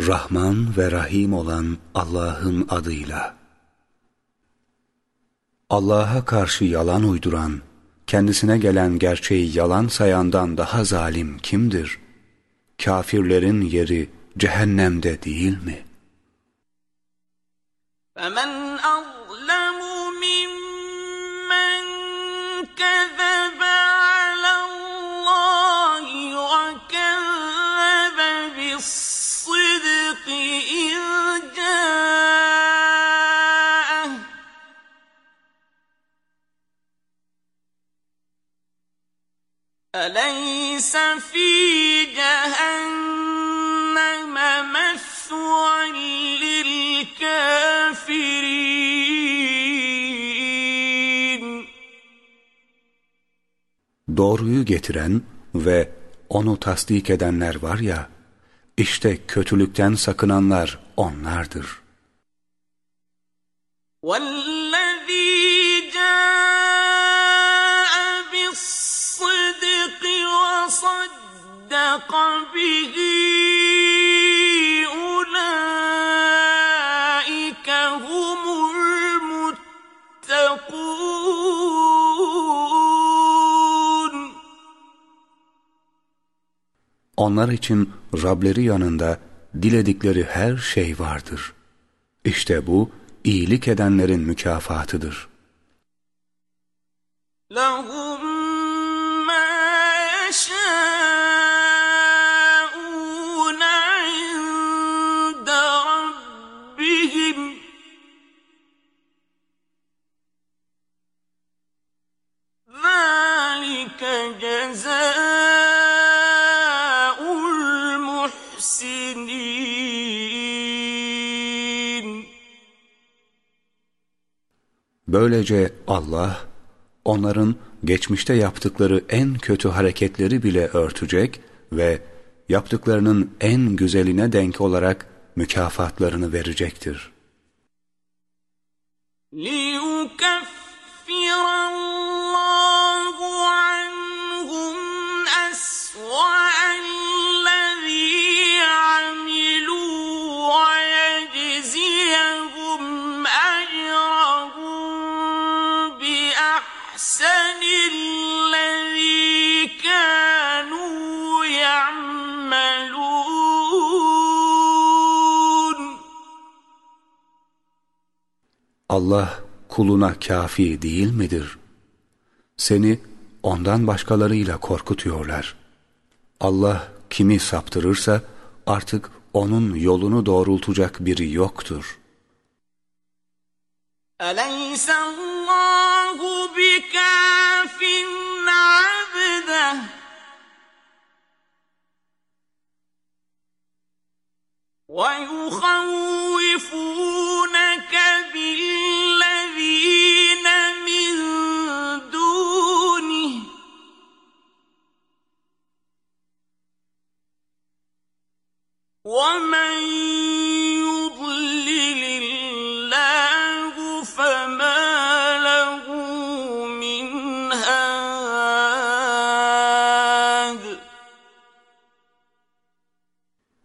Rahman ve Rahim olan Allah'ın adıyla. Allah'a karşı yalan uyduran, kendisine gelen gerçeği yalan sayandan daha zalim kimdir? Kafirlerin yeri cehennemde değil mi? فَمَنْ أَظْلَمُ مِمَّنْ كَذَبَ أَلَيْسَ فِي جَهَنَّمَ مَثْوًى لِلْكَافِرِينَ Doğruyu getiren ve onu tasdik edenler var ya, işte kötülükten sakınanlar onlardır. وَالَّذِي وَصَدَّقَ بِهِ أُولَٰئِكَ هُمُ الْمُتَّقُونَ Onlar için Rableri yanında diledikleri her şey vardır. İşte bu iyilik edenlerin mükafatıdır. لهم جزاء المحسنين Böylece Allah onların geçmişte yaptıkları en kötü hareketleri bile örtecek ve yaptıklarının en güzeline denk olarak mükafatlarını verecektir. ليكفر Allah kuluna kafi değil midir? Seni ondan başkalarıyla korkutuyorlar. Allah kimi saptırırsa artık onun yolunu doğrultacak biri yoktur. أليس الله بكاف عبده ويخوفونك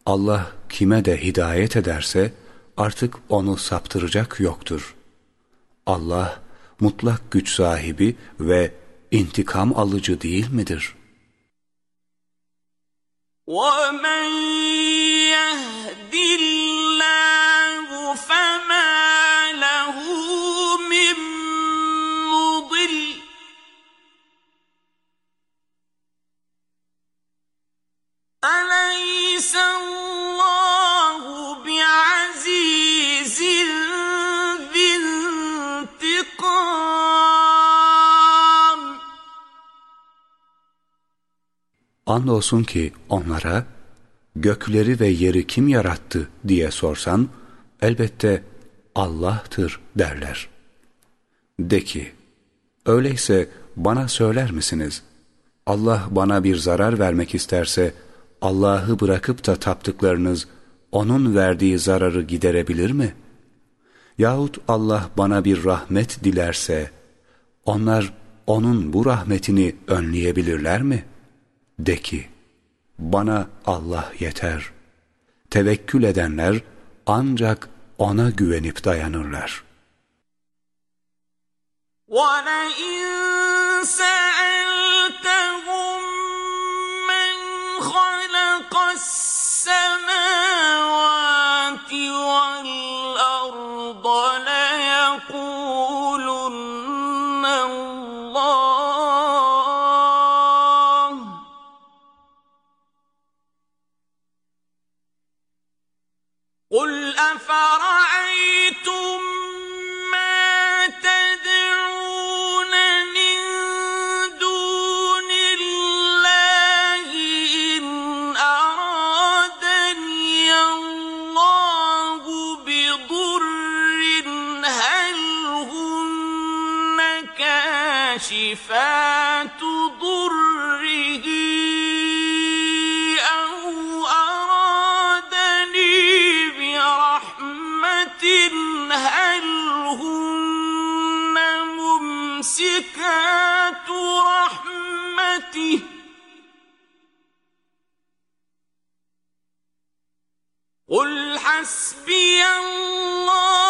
Allah kime de hidayet ederse artık onu saptıracak yoktur. Allah mutlak güç sahibi ve intikam alıcı değil midir? ومن أليس الله بعزيز ذي انتقام Andolsun ki onlara gökleri ve yeri kim yarattı diye sorsan elbette Allah'tır derler. De ki öyleyse bana söyler misiniz? Allah bana bir zarar vermek isterse Allah'ı bırakıp da taptıklarınız onun verdiği zararı giderebilir mi? Yahut Allah bana bir rahmet dilerse onlar onun bu rahmetini önleyebilirler mi? De ki, bana Allah yeter. tevekkül edenler ancak ona güvenip dayanırlar. وَلَئِنْ سَأَلْتَهُمْ السَّمَاوَاتِ كَاشِفَاتُ ضُرِّهِ أَوْ أَرَادَنِي بِرَحْمَةٍ؟ هَلْ هُنَّ مُمْسِكَاتُ رَحْمَتِهِ؟ قُلْ حَسْبِيَ اللَّهُ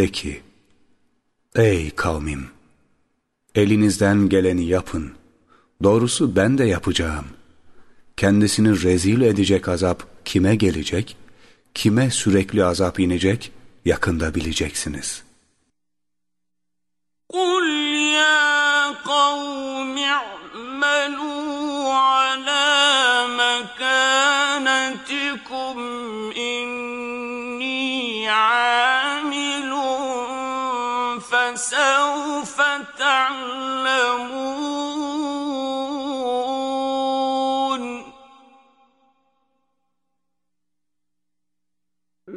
de ki, Ey kavmim! Elinizden geleni yapın. Doğrusu ben de yapacağım. Kendisini rezil edecek azap kime gelecek, kime sürekli azap inecek yakında bileceksiniz. Kul ya kavmi a'melu ala mekanetikum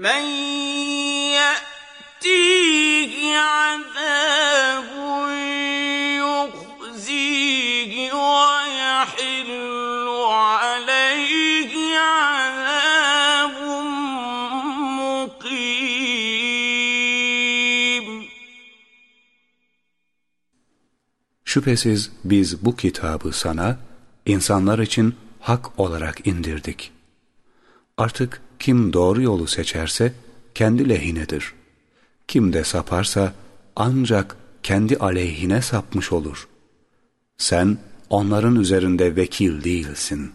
مَن يَأْتِيهِ عَذَابٌ يُخْزِيهِ وَيَحِلُّ عَلَيْهِ عَذَابٌ مُّقِيمٌ Şüphesiz biz bu kitabı sana, insanlar için hak olarak indirdik. Artık kim doğru yolu seçerse kendi lehinedir. Kim de saparsa ancak kendi aleyhine sapmış olur. Sen onların üzerinde vekil değilsin.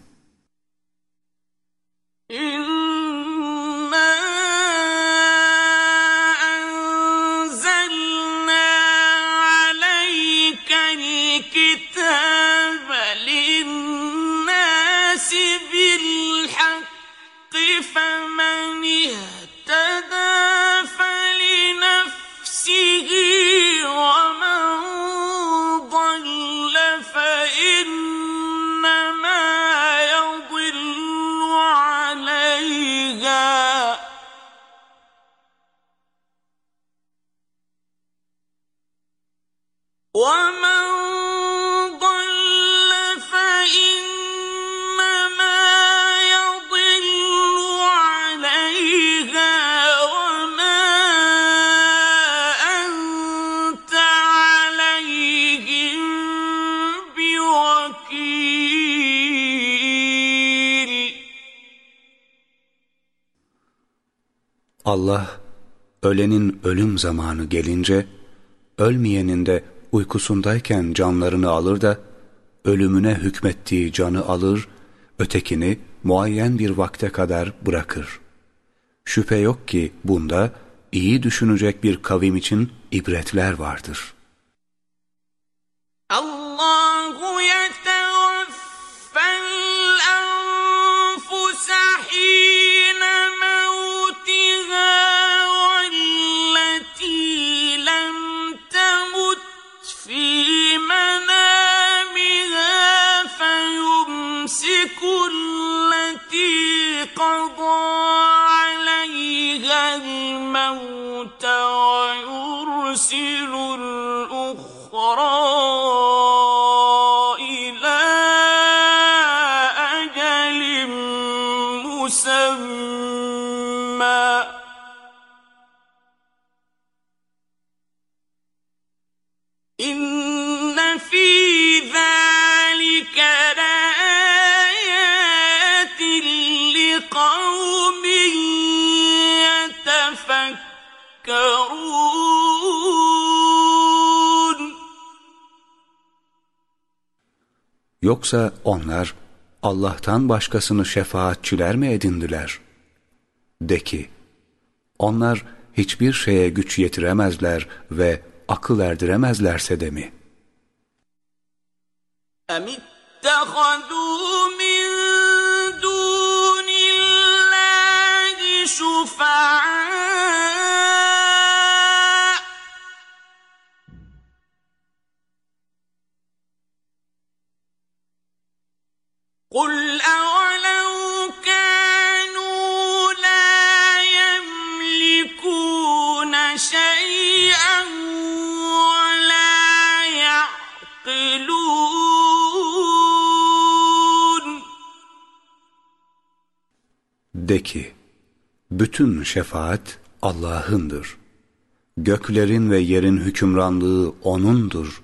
Allah, ölenin ölüm zamanı gelince, ölmeyenin de uykusundayken canlarını alır da ölümüne hükmettiği canı alır, ötekini muayyen bir vakte kadar bırakır. Şüphe yok ki bunda iyi düşünecek bir kavim için ibretler vardır. Allahu yetevfel enfusahîn الموت ويرسل الأخرى إلى أجل مسمى. Yoksa onlar Allah'tan başkasını şefaatçiler mi edindiler? De ki, onlar hiçbir şeye güç yetiremezler ve akıl erdiremezlerse de mi? اَمِتَّخَذُوا قُلْ أَوَلَوْ كَانُوا لَا يَمْلِكُونَ شَيْئًا وَلَا يَعْقِلُونَ De ki, bütün şefaat Allah'ındır. Göklerin ve yerin hükümranlığı O'nundur.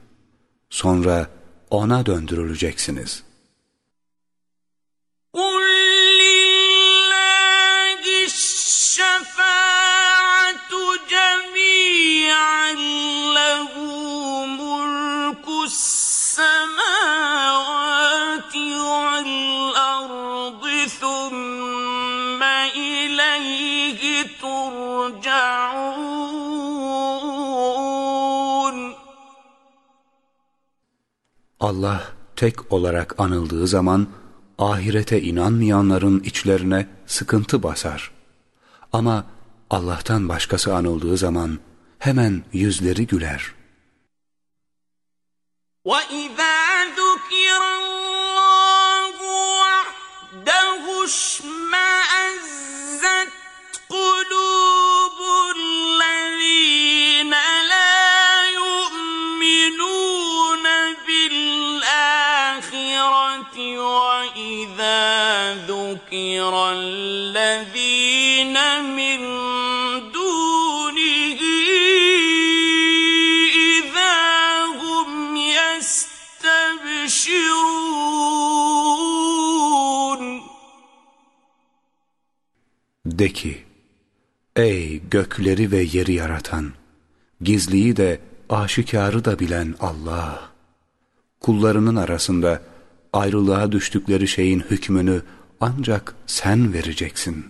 Sonra O'na döndürüleceksiniz. إِلَيْهِ تُرْجَعُونَ Allah tek olarak anıldığı zaman ahirete inanmayanların içlerine sıkıntı basar. Ama Allah'tan başkası anıldığı zaman hemen yüzleri güler. وَإِذَا ذُكِرَ اللَّهُ وَحْدَهُ اشْمَأَزَّتْ ذُكِرَ الَّذِينَ مِن دُونِهِ إِذَا هُمْ يَسْتَبْشِرُونَ. De ki, ey gökleri ve yeri yaratan, gizliyi de aşikarı da bilen Allah! Kullarının arasında ayrılığa düştükleri şeyin hükmünü ancak sen vereceksin.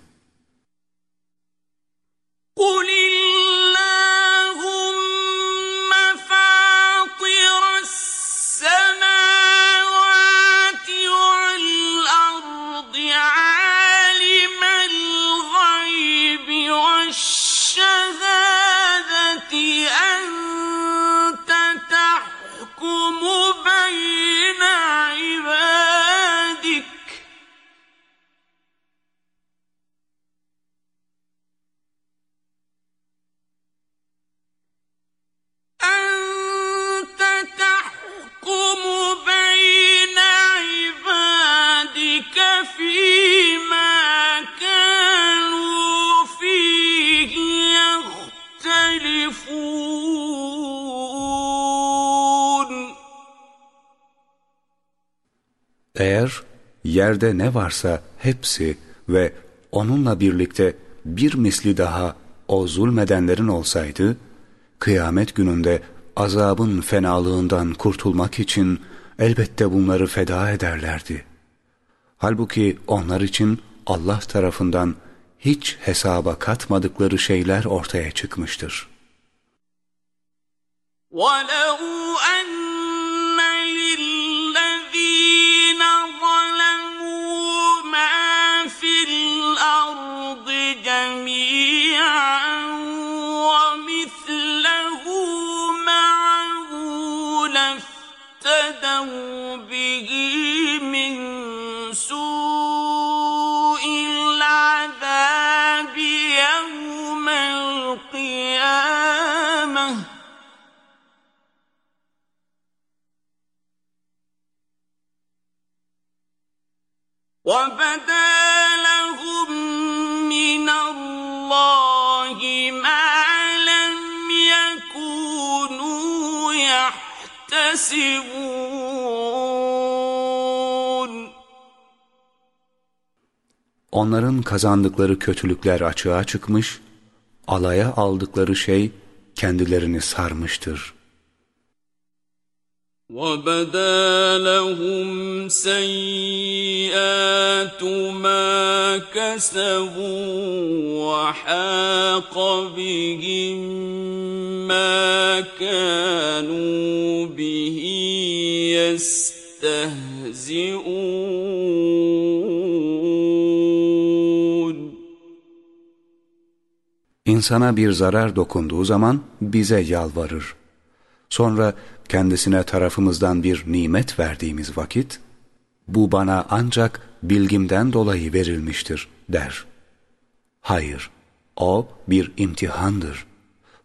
Eğer yerde ne varsa hepsi ve onunla birlikte bir misli daha o zulmedenlerin olsaydı, kıyamet gününde azabın fenalığından kurtulmak için elbette bunları feda ederlerdi. Halbuki onlar için Allah tarafından hiç hesaba katmadıkları şeyler ortaya çıkmıştır. ولو أن Onların kazandıkları kötülükler açığa çıkmış, alaya aldıkları şey kendilerini sarmıştır. وبدا لهم سيئات ما كسبوا وحاق بهم ما كانوا به يستهزئون İnsana bir zarar dokunduğu zaman bize yalvarır. Sonra kendisine tarafımızdan bir nimet verdiğimiz vakit, bu bana ancak bilgimden dolayı verilmiştir der. Hayır, o bir imtihandır.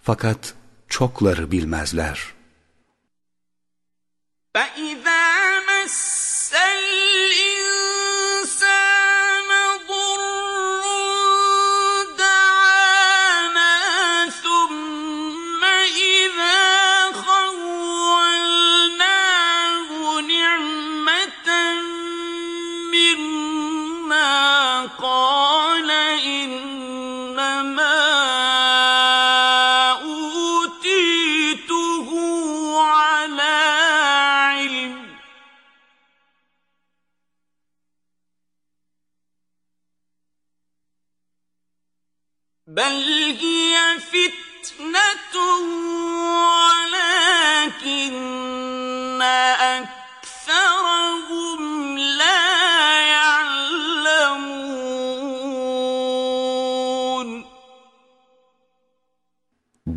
Fakat çokları bilmezler. فَإِذَا مَسَّ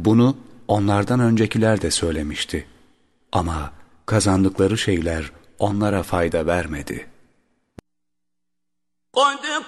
Bunu onlardan öncekiler de söylemişti. Ama kazandıkları şeyler onlara fayda vermedi. قَدْ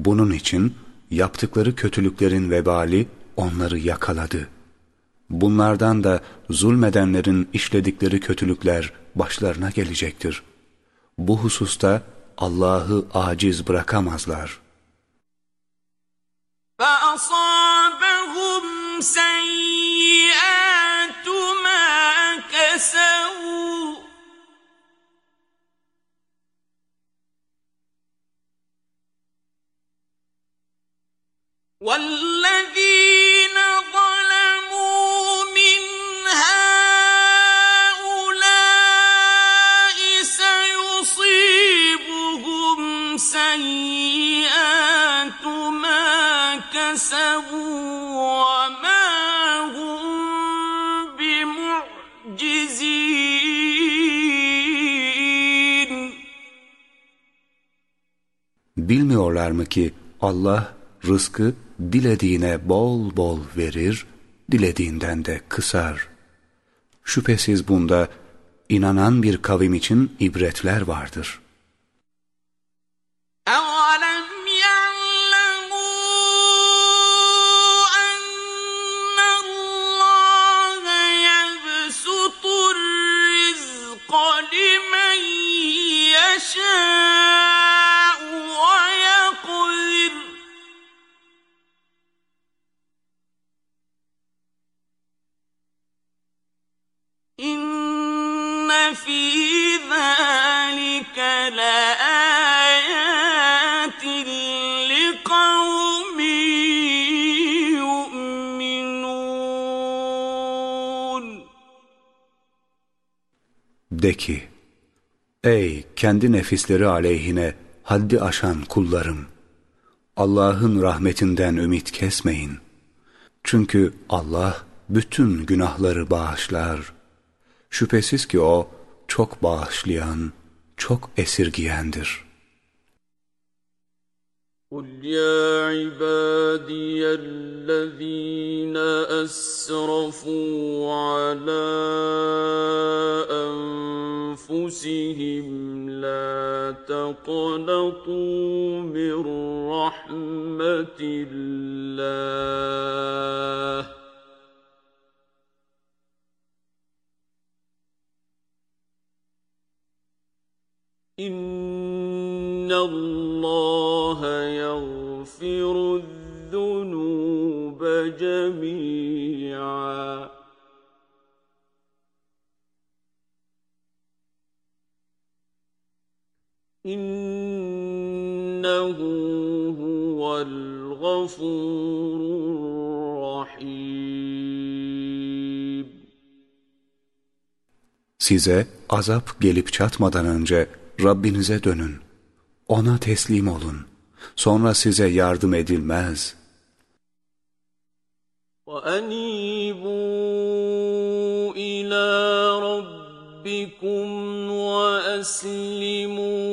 Bunun için yaptıkları kötülüklerin vebali onları yakaladı. Bunlardan da zulmedenlerin işledikleri kötülükler başlarına gelecektir. Bu hususta Allah'ı aciz bırakamazlar. فَأَصَابَهُمْ سَيِّئَاتُ مَا كَسَبُوا وَالَّذِينَ ظَلَمُوا مِنْ هَٰؤُلَاءِ سَيُصِيبُهُمْ سَيِّئَاتُ مَا كَسَبُوا وَمَا هُم بِمُعْجِزِينَ. Bilmiyorlar mı ki Allah rızkı dilediğine bol bol verir, dilediğinden de kısar. Şüphesiz bunda inanan bir kavim için ibretler vardır. De ki, ey kendi nefisleri aleyhine haddi aşan kullarım! Allah'ın rahmetinden ümit kesmeyin. Çünkü Allah bütün günahları bağışlar. Şüphesiz ki O çok bağışlayan, çok esirgiyendir. قل يا عبادي الذين أسرفوا على أنفسهم لا تقنطوا من رحمة الله إن الله يغفر الذنوب جميعا. إنه هو الغفور الرحيم. Size azap gelip çatmadan önce Rabbinize dönün. Ona teslim olun. Sonra size yardım edilmez. وَأَنِيبُوا إِلَى رَبِّكُمْ وَأَسْلِمُوا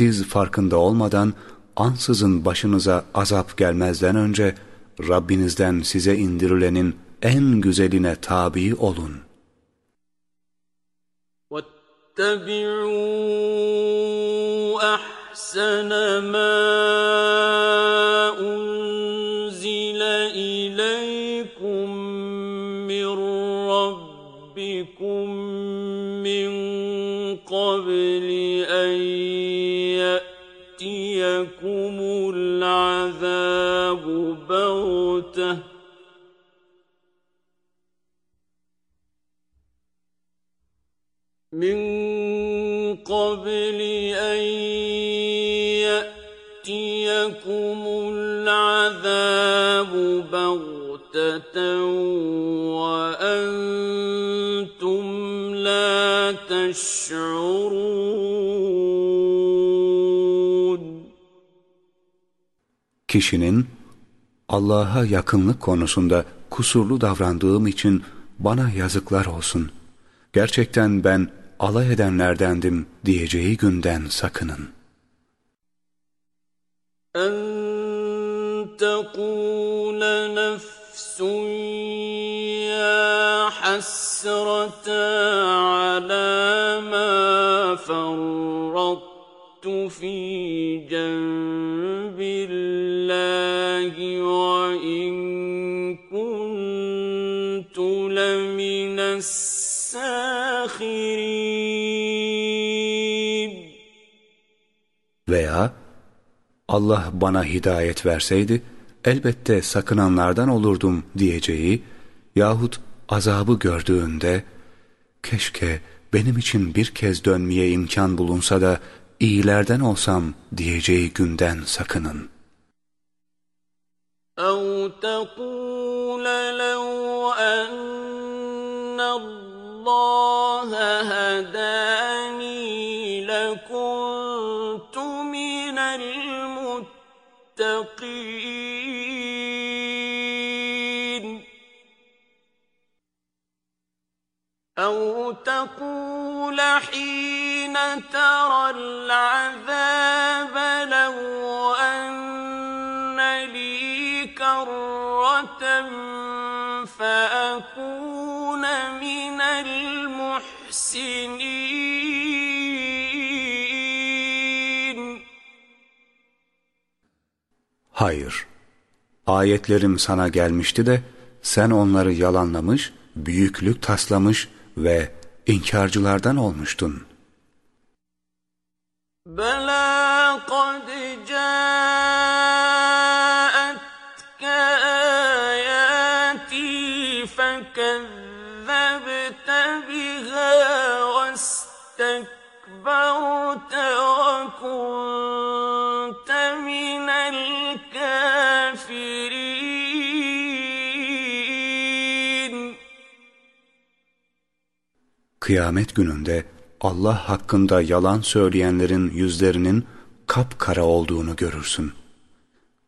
Siz farkında olmadan ansızın başınıza azap gelmezden önce Rabbinizden size indirilenin en güzeline tabi olun. وَاتَّبِعُوا أَحْسَنَ مَا من قبل أن يأتيكم العذاب بغتة وأنتم لا تشعرون Kişinin Allah'a yakınlık konusunda kusurlu davrandığım için bana yazıklar olsun. Gerçekten ben alay edenlerdendim diyeceği günden sakının. En tekûle nefsun ya hasrata ala ma farrattu fi cenbillahi ve in kuntu lemines Veya Allah bana hidayet verseydi elbette sakınanlardan olurdum diyeceği yahut azabı gördüğünde keşke benim için bir kez dönmeye imkan bulunsa da iyilerden olsam diyeceği günden sakının. أو تقول لو أن الله هداني لكنت من المتقين. أو تقول حين ترى العذاب لو أن لي كرة Hayır, ayetlerim sana gelmişti de sen onları yalanlamış, büyüklük taslamış ve inkarcılardan olmuştun. Bela kad Kıyamet gününde Allah hakkında yalan söyleyenlerin yüzlerinin kapkara olduğunu görürsün.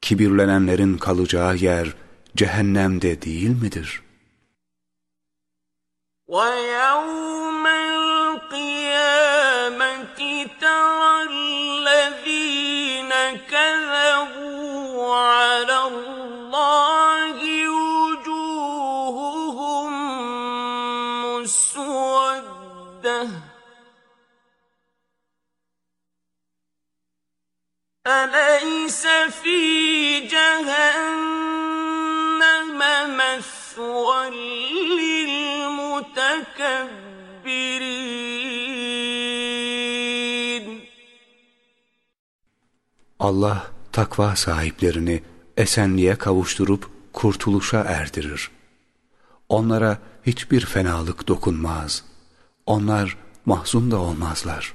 Kibirlenenlerin kalacağı yer cehennemde değil midir? ويوم Allah takva sahiplerini esenliğe kavuşturup kurtuluşa erdirir. Onlara hiçbir fenalık dokunmaz. Onlar mahzun da olmazlar.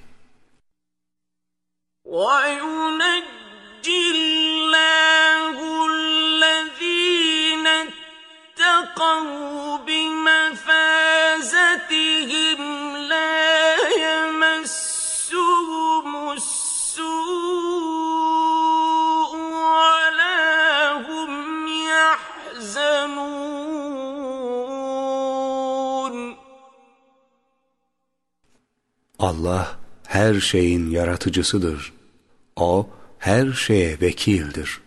وَيُنَجِّي اللَّهُ الَّذِينَ اتَّقَوْا بِمَفَازَتِهِمْ Allah her şeyin yaratıcısıdır. O her şeye vekildir.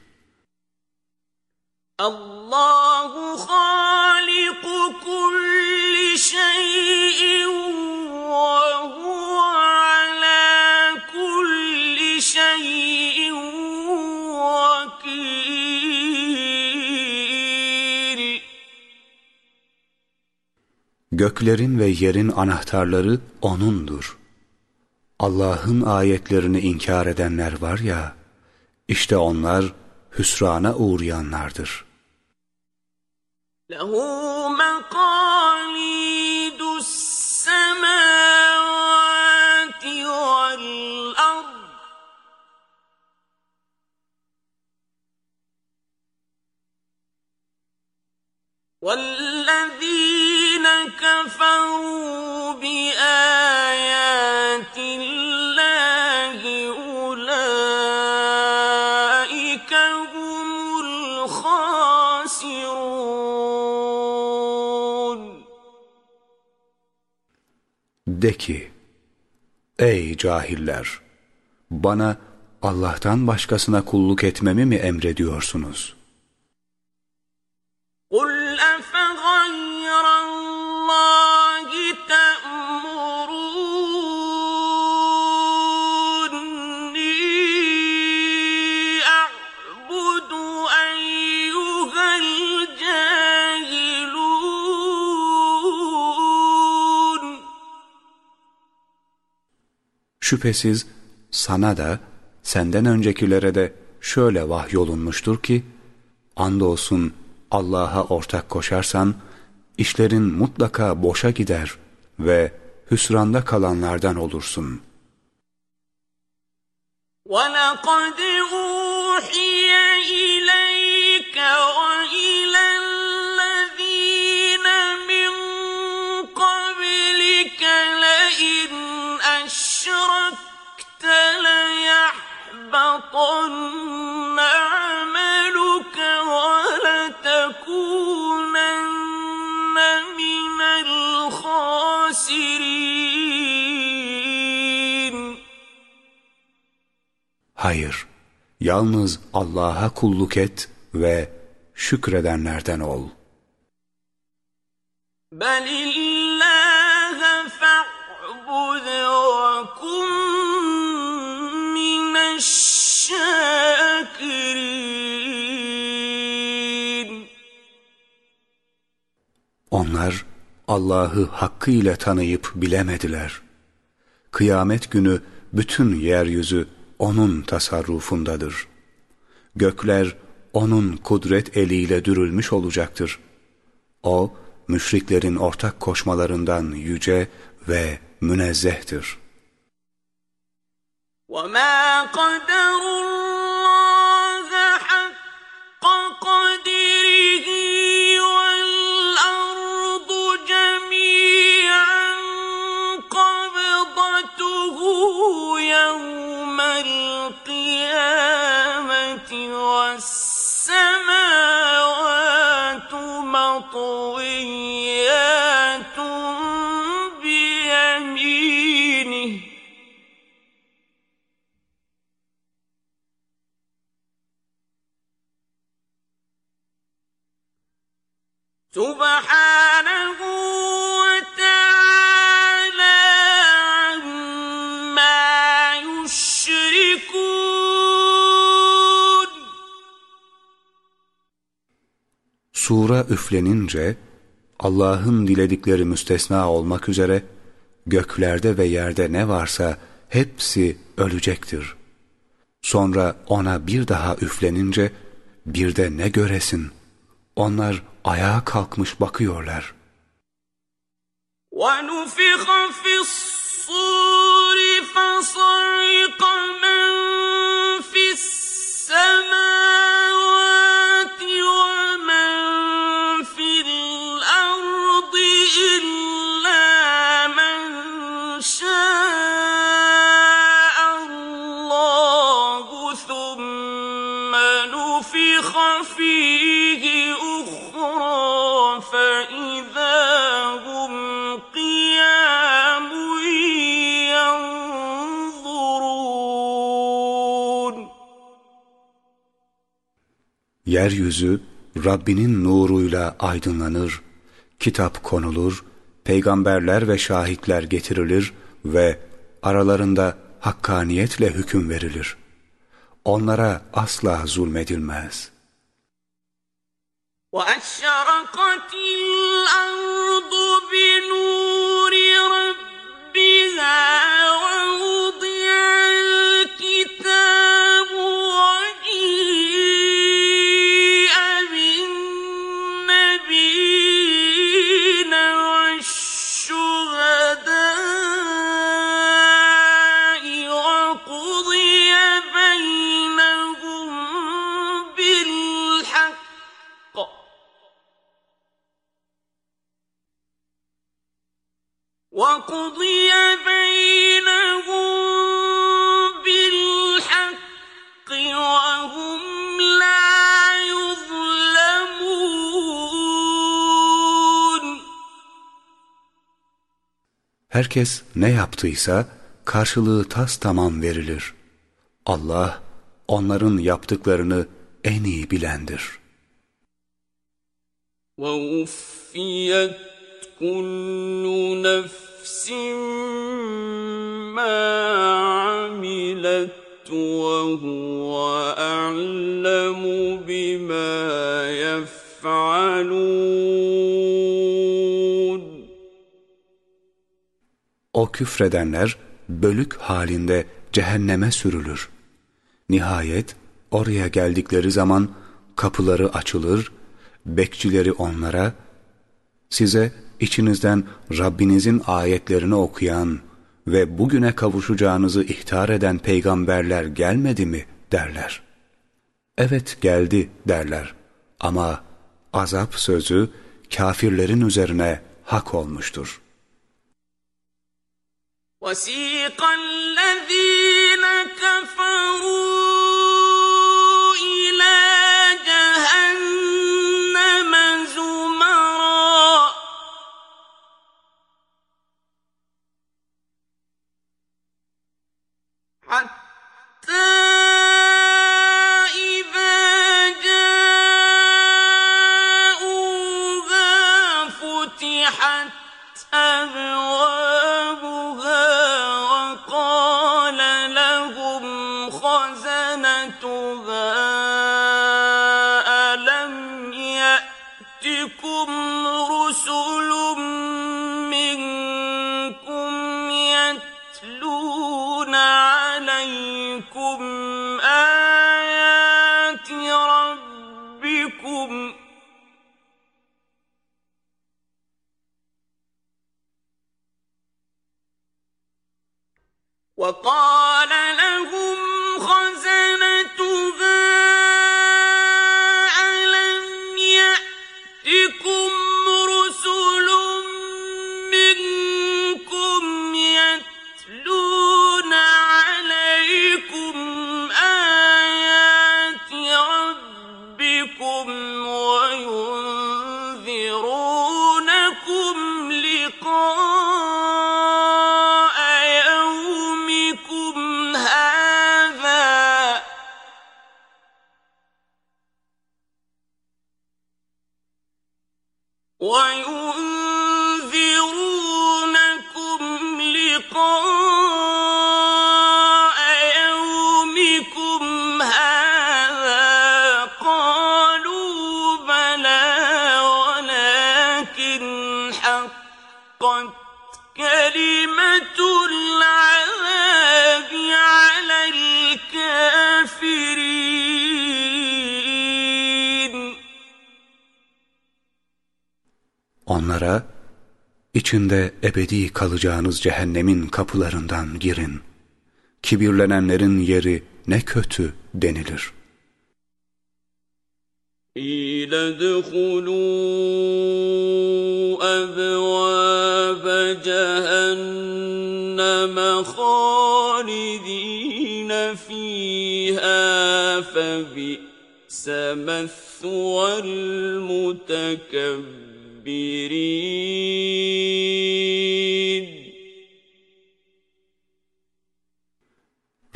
Allahu haliku kulli şeyin ve huve ala kulli şeyin vakil. Göklerin ve yerin anahtarları O'nundur. Allah'ın ayetlerini inkar edenler var ya, işte onlar hüsrana uğrayanlardır. له مقاليد السماوات والأرض والذين كفروا بآيات De ki, ey cahiller! Bana Allah'tan başkasına kulluk etmemi mi emrediyorsunuz? Şüphesiz sana da senden öncekilere de şöyle vahyolunmuştur ki andolsun Allah'a ortak koşarsan işlerin mutlaka boşa gider ve hüsranda kalanlardan olursun. ولقد أوحي إليك وإلى ليحبطن عملك ولتكونن من الخاسرين Hayır, yalnız Allah'a kulluk et ve şükredenlerden ol. بل الله فاعبد Onlar Allah'ı hakkıyla tanıyıp bilemediler. Kıyamet günü bütün yeryüzü O'nun tasarrufundadır. Gökler O'nun kudret eliyle dürülmüş olacaktır. O, müşriklerin ortak koşmalarından yüce ve münezzehtir. وما قدروا الله حق قدره والأرض جميعا قبضته يوم القيامة والسماوات Sura üflenince Allah'ın diledikleri müstesna olmak üzere göklerde ve yerde ne varsa hepsi ölecektir. Sonra ona bir daha üflenince bir de ne göresin? Onlar ayağa kalkmış bakıyorlar. وَنُفِخَ فِي الصُّورِ فَصَعِقَ مَنْ فِي السَّمَاوَاتِ Yeryüzü Rabbinin nuruyla aydınlanır, kitap konulur, peygamberler ve şahitler getirilir ve aralarında hakkaniyetle hüküm verilir. Onlara asla zulmedilmez. وأشرقت الأرض Herkes ne yaptıysa karşılığı tas tamam verilir. Allah onların yaptıklarını en iyi bilendir. ووفيت كل نفس ما عملت وهو أعلم بما يفعلون O küfredenler bölük halinde cehenneme sürülür. Nihayet oraya geldikleri zaman kapıları açılır, bekçileri onlara, size içinizden Rabbinizin ayetlerini okuyan ve bugüne kavuşacağınızı ihtar eden peygamberler gelmedi mi derler. Evet geldi derler ama azap sözü kafirlerin üzerine hak olmuştur. وسيق الذين كفروا حتى وقال وينذرونكم Onlara, içinde ebedi kalacağınız cehennemin kapılarından girin. Kibirlenenlerin yeri ne kötü denilir. İle dehulû ebvâbe cehenneme hâlidîne fîhâ febi'se methvel mutekebbir. المتكبرين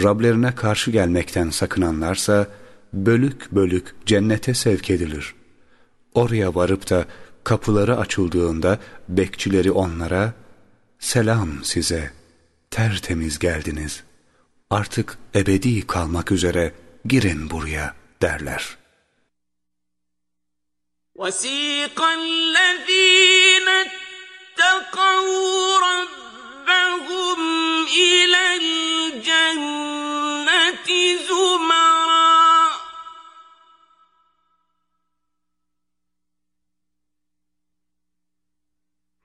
Rablerine karşı gelmekten sakınanlarsa bölük bölük cennete sevk edilir. Oraya varıp da kapıları açıldığında bekçileri onlara selam size tertemiz geldiniz. Artık ebedi kalmak üzere girin buraya derler. وَسِيقَ الَّذ۪ينَ اتَّقَوْا رَبَّهُمْ إِلَى الْجَنَّةِ زُمَرًا.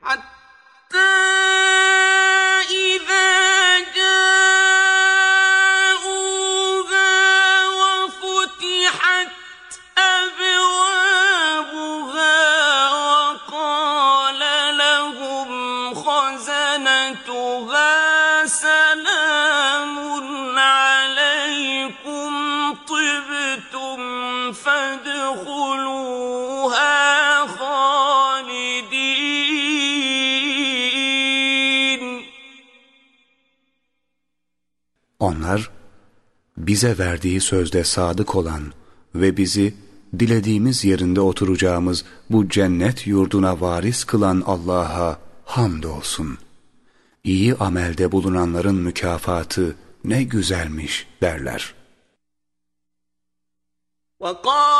حَتَّى Onlar, bize verdiği sözde sadık olan ve bizi dilediğimiz yerinde oturacağımız bu cennet yurduna varis kılan Allah'a hamdolsun. İyi amelde bulunanların mükafatı ne güzelmiş derler. وقالوا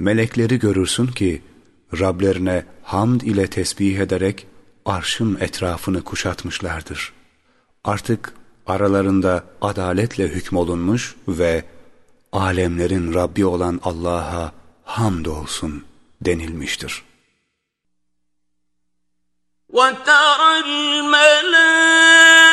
Melekleri görürsün ki Rablerine hamd ile tesbih ederek arşın etrafını kuşatmışlardır. Artık aralarında adaletle hükmolunmuş ve alemlerin Rabbi olan Allah'a hamdolsun denilmiştir. وترى الملائكة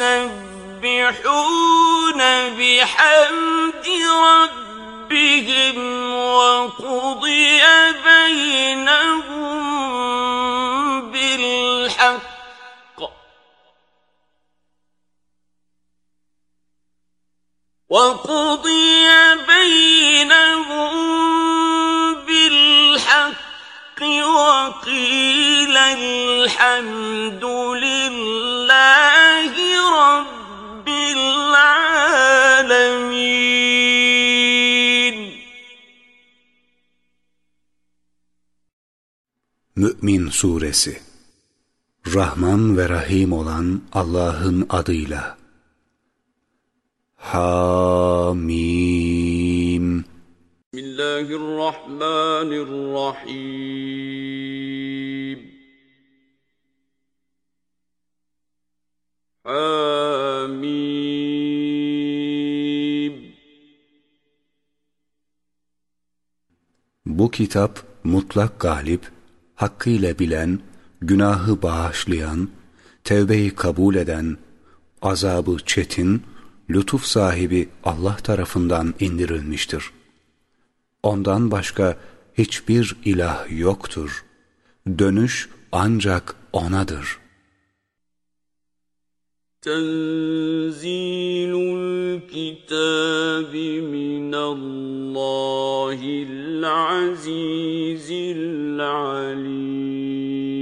يسبحون بحمد ربهم وقضي بينهم بالحق. وقضي بينهم وقيل الحمد لله رب العالمين Mü'min Suresi Rahman ve Rahim olan Allah'ın adıyla Hamim Bismillahirrahmanirrahim. Hamim. Bu kitap mutlak galip, hakkıyla bilen, günahı bağışlayan, tevbeyi kabul eden, azabı çetin, lütuf sahibi Allah tarafından indirilmiştir.'' Ondan başka hiçbir ilah yoktur. Dönüş ancak O'nadır. Tenzilul kitabi minallahil azizil alim.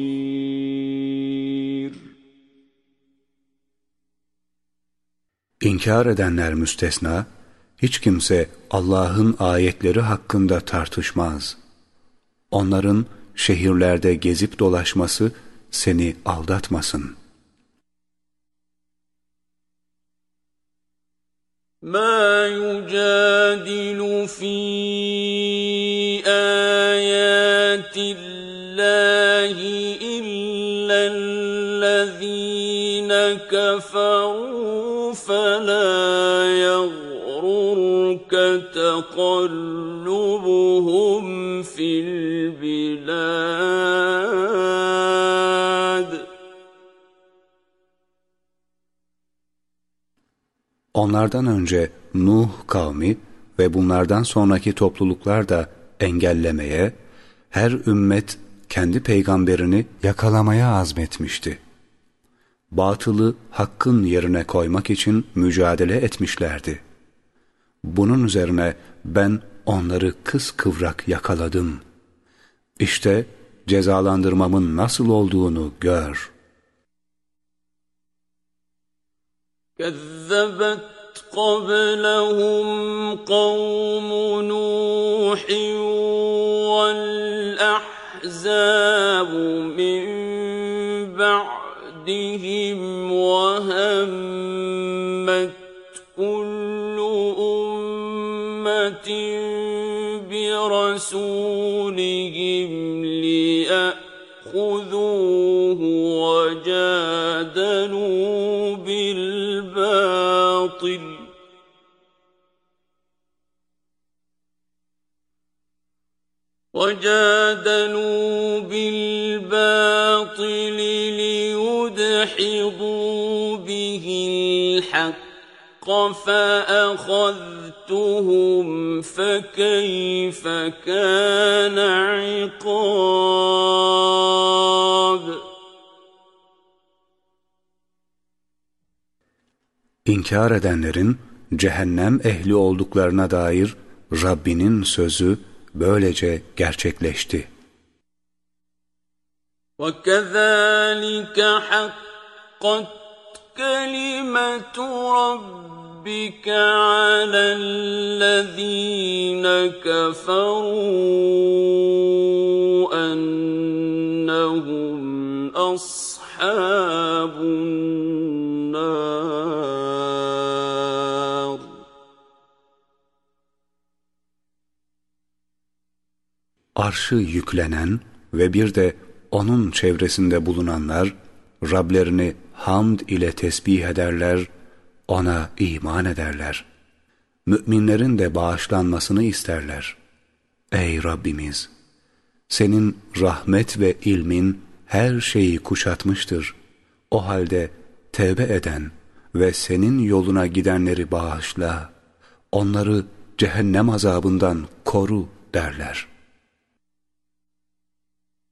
İnkar edenler müstesna, hiç kimse Allah'ın ayetleri hakkında tartışmaz. Onların şehirlerde gezip dolaşması seni aldatmasın. مَا يُجَادِلُ فِي آيَاتِ اللَّهِ إِلَّا الَّذِينَ كَفَرُوا تَقَلُّبُهُمْ فِي الْبِلَادِ Onlardan önce Nuh kavmi ve bunlardan sonraki topluluklar da engellemeye, her ümmet kendi peygamberini yakalamaya azmetmişti. Batılı hakkın yerine koymak için mücadele etmişlerdi. Bunun üzerine ben onları kıskıvrak yakaladım. İşte cezalandırmamın nasıl olduğunu gör. كذبت قبلهم قوم نوح والأحزاب من بعدهم وهمت وجادلوا بالباطل. وجادلوا بالباطل ليدحضوا به الحق فأخذتهم فكيف كان عقاب؟ İnkar edenlerin cehennem ehli olduklarına dair Rabbinin sözü böylece gerçekleşti. وكذلك حقت كلمة ربك على الذين كفروا أنهم أصحاب النار Arşı yüklenen ve bir de onun çevresinde bulunanlar Rablerini hamd ile tesbih ederler, ona iman ederler. Müminlerin de bağışlanmasını isterler. Ey Rabbimiz! Senin rahmet ve ilmin her şeyi kuşatmıştır. O halde tevbe eden ve senin yoluna gidenleri bağışla, onları cehennem azabından koru derler.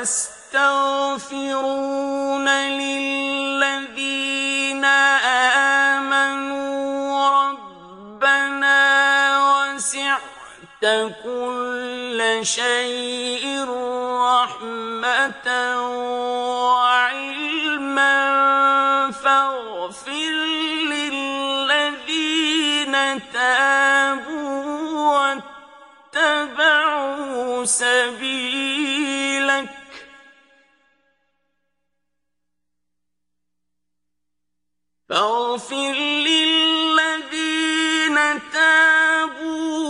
ويستغفرون للذين آمنوا ربنا وسعت كل شيء رحمة وعلما فاغفر للذين تابوا واتبعوا سبيلك فاغفر للذين تابوا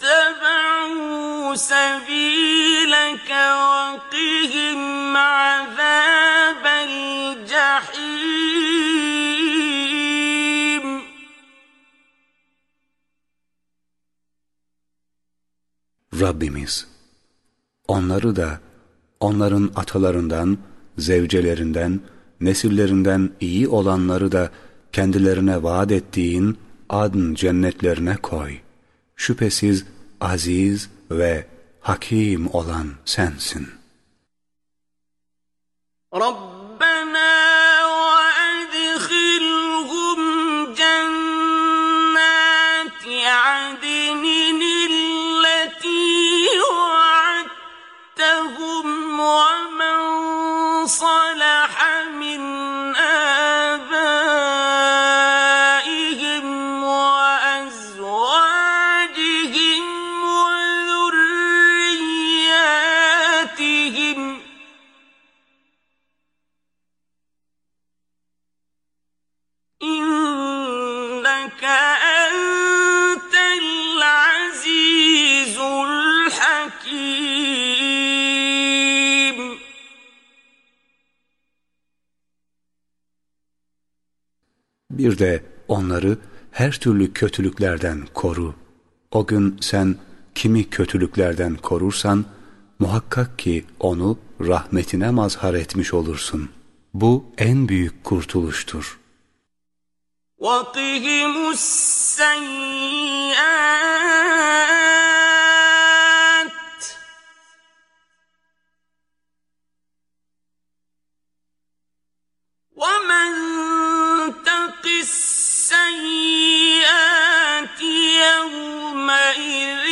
واتبعوا سبيلك وقهم عذاب الجحيم Rabbimiz onları da onların atalarından, zevcelerinden, nesillerinden iyi olanları da kendilerine vaat ettiğin adn cennetlerine koy. Şüphesiz aziz ve hakim olan sensin. Rabbena ve edhilhum Bir de onları her türlü kötülüklerden koru. O gün sen kimi kötülüklerden korursan, muhakkak ki onu rahmetine mazhar etmiş olursun. Bu en büyük kurtuluştur. وقهم السيئات ومن تق السيئات يومئذ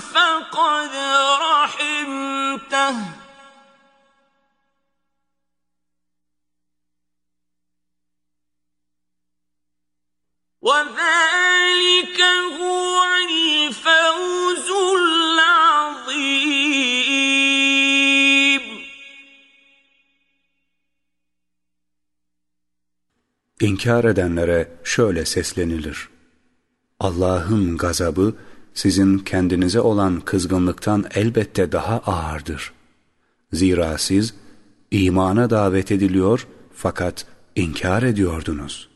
فقد رحمته. وذلك هو الفوز العظيم. İnkar edenlere şöyle seslenilir. Allah'ın gazabı sizin kendinize olan kızgınlıktan elbette daha ağırdır. Zira siz imana davet ediliyor fakat inkar ediyordunuz.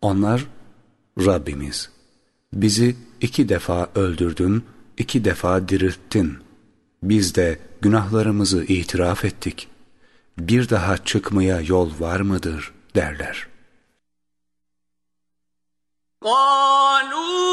Onlar, Rabbimiz, bizi iki defa öldürdün, iki defa dirilttin. Biz de günahlarımızı itiraf ettik. Bir daha çıkmaya yol var mıdır derler. قالوا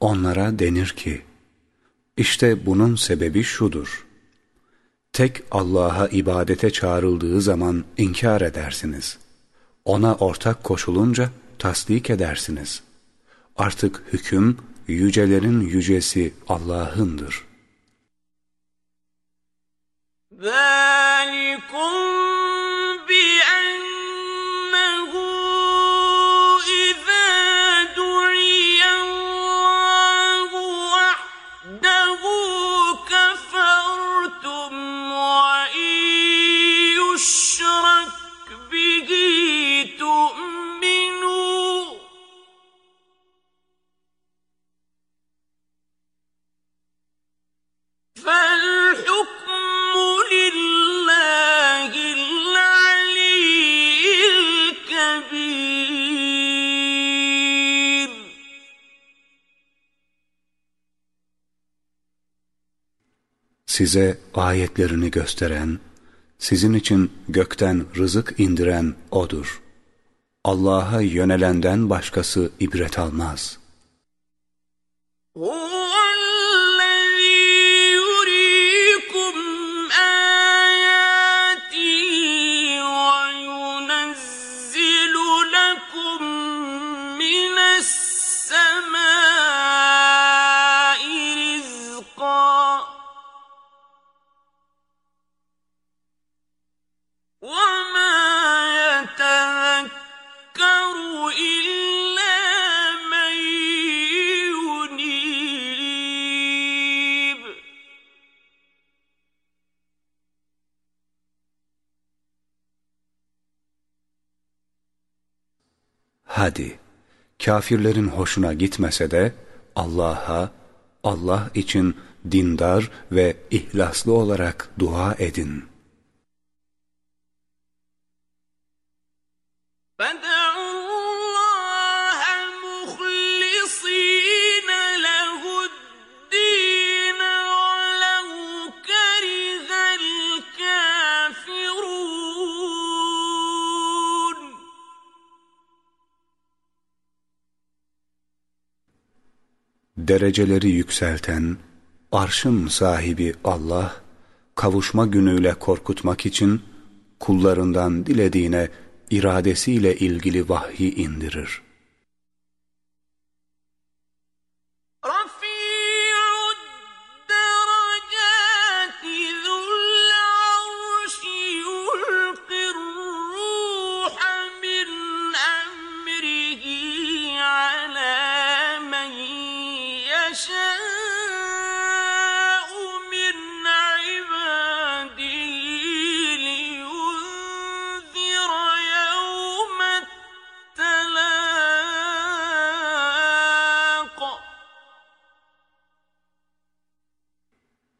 Onlara denir ki, işte bunun sebebi şudur. tek Allah'a ibadete çağrıldığı zaman inkar edersiniz Ona ortak koşulunca tasdik edersiniz. Artık hüküm yücelerin yücesi Allah'ındır. ذَٰلِكُمْ size ayetlerini gösteren, sizin için gökten rızık indiren O'dur. Allah'a yönelenden başkası ibret almaz. Oh! Kafirlerin hoşuna gitmese de Allah'a, Allah için dindar ve ihlaslı olarak dua edin. Dereceleri yükselten, arşın sahibi Allah, kavuşma günüyle korkutmak için kullarından dilediğine iradesiyle ilgili vahyi indirir.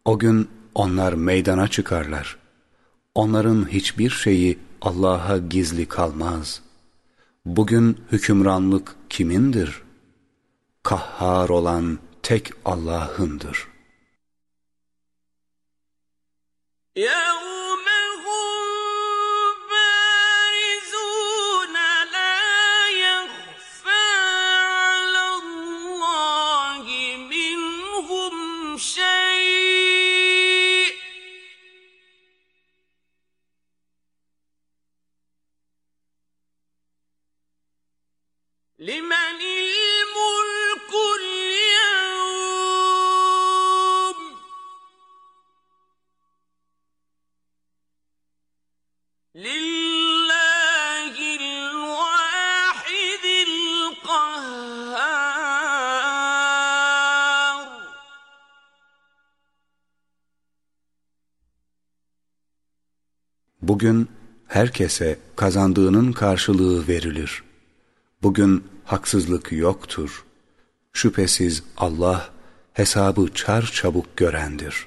O gün onlar meydana çıkarlar. Onların hiçbir şeyi Allah'a gizli kalmaz. Bugün hükümranlık kimindir? Kahhar olan tek Allah'ındır. Ya Bugün herkese kazandığının karşılığı verilir. Bugün haksızlık yoktur. Şüphesiz Allah hesabı çar çabuk görendir.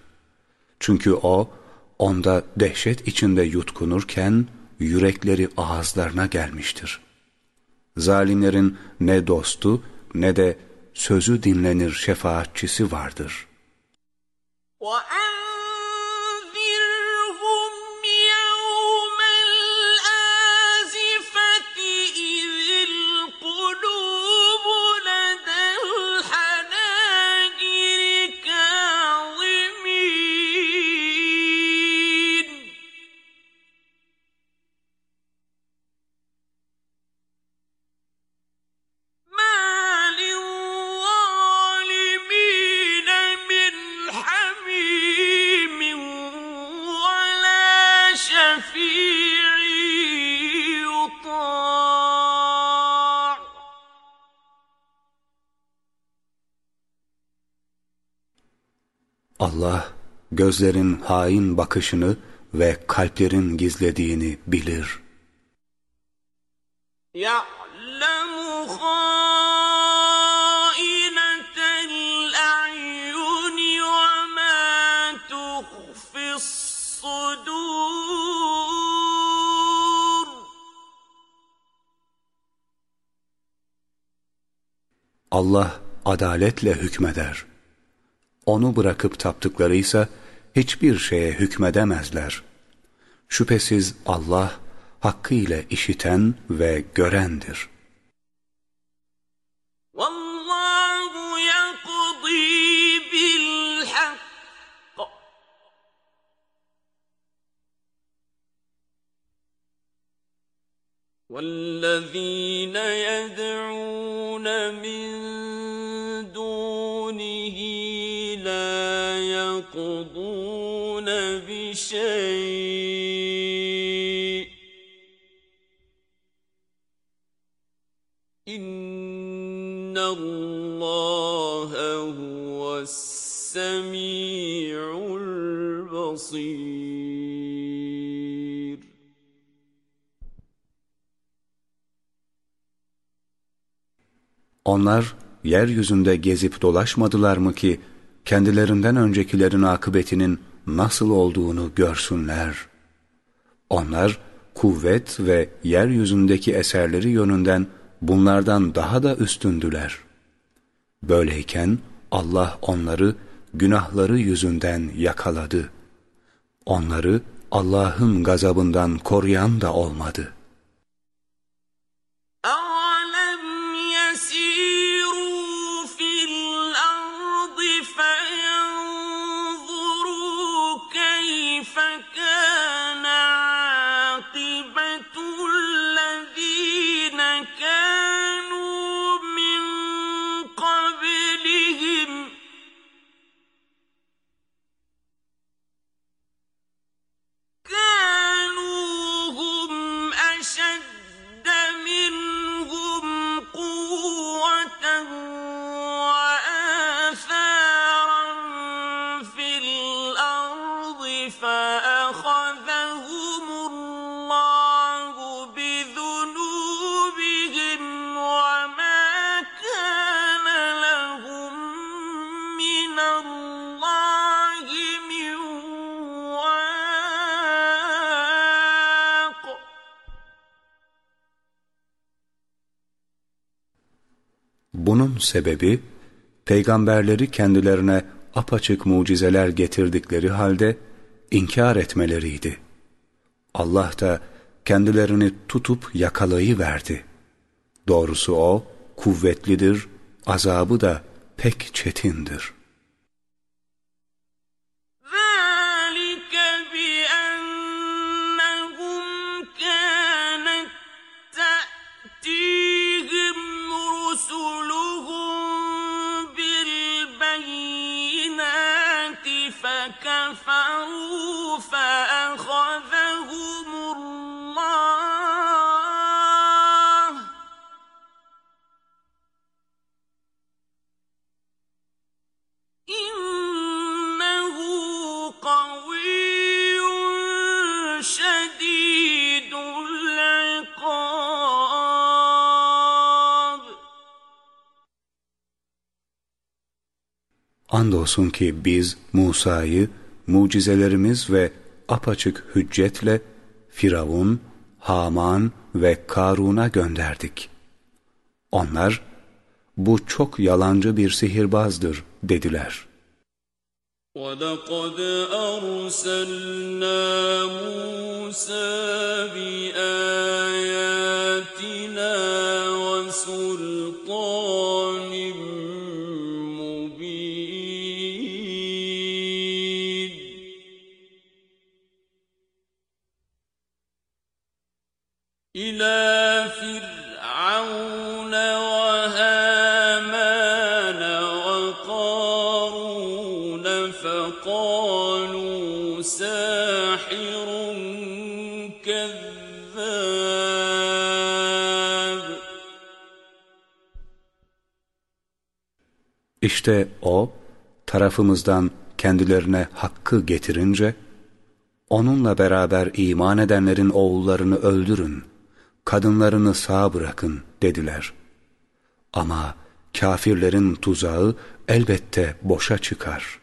Çünkü o, onda dehşet içinde yutkunurken, yürekleri ağızlarına gelmiştir. Zalimlerin ne dostu ne de sözü dinlenir şefaatçisi vardır. وَأَنْ gözlerin hain bakışını ve kalplerin gizlediğini bilir. يَعْلَمُ خَائِنَةَ الْأَعْيُنِ وَمَا تُخْفِي الصُّدُورِ Allah adaletle hükmeder onu bırakıp taptıklarıysa hiçbir şeye hükmedemezler. Şüphesiz Allah hakkıyla işiten ve görendir. Vallahu yakdi bil hak. وَالَّذ۪ينَ يَدْعُونَ مِنْ بشيء إن الله هو السميع البصير Onlar yeryüzünde gezip dolaşmadılar mı ki kendilerinden öncekilerin akıbetinin nasıl olduğunu görsünler. Onlar kuvvet ve yeryüzündeki eserleri yönünden bunlardan daha da üstündüler. Böyleyken Allah onları günahları yüzünden yakaladı. Onları Allah'ın gazabından koruyan da olmadı.'' Bunun sebebi peygamberleri kendilerine apaçık mucizeler getirdikleri halde inkar etmeleriydi. Allah da kendilerini tutup yakalayıverdi. Doğrusu o kuvvetlidir, azabı da pek çetindir.'' Andolsun ki biz Musa'yı mucizelerimiz ve apaçık hüccetle Firavun, Haman ve Karun'a gönderdik. Onlar, bu çok yalancı bir sihirbazdır dediler. وَلَقَدْ أَرْسَلْنَا مُوسَى بِآيَاتِنَا İşte o, tarafımızdan kendilerine hakkı getirince, onunla beraber iman edenlerin oğullarını öldürün, kadınlarını sağ bırakın dediler. Ama kafirlerin tuzağı elbette boşa çıkar.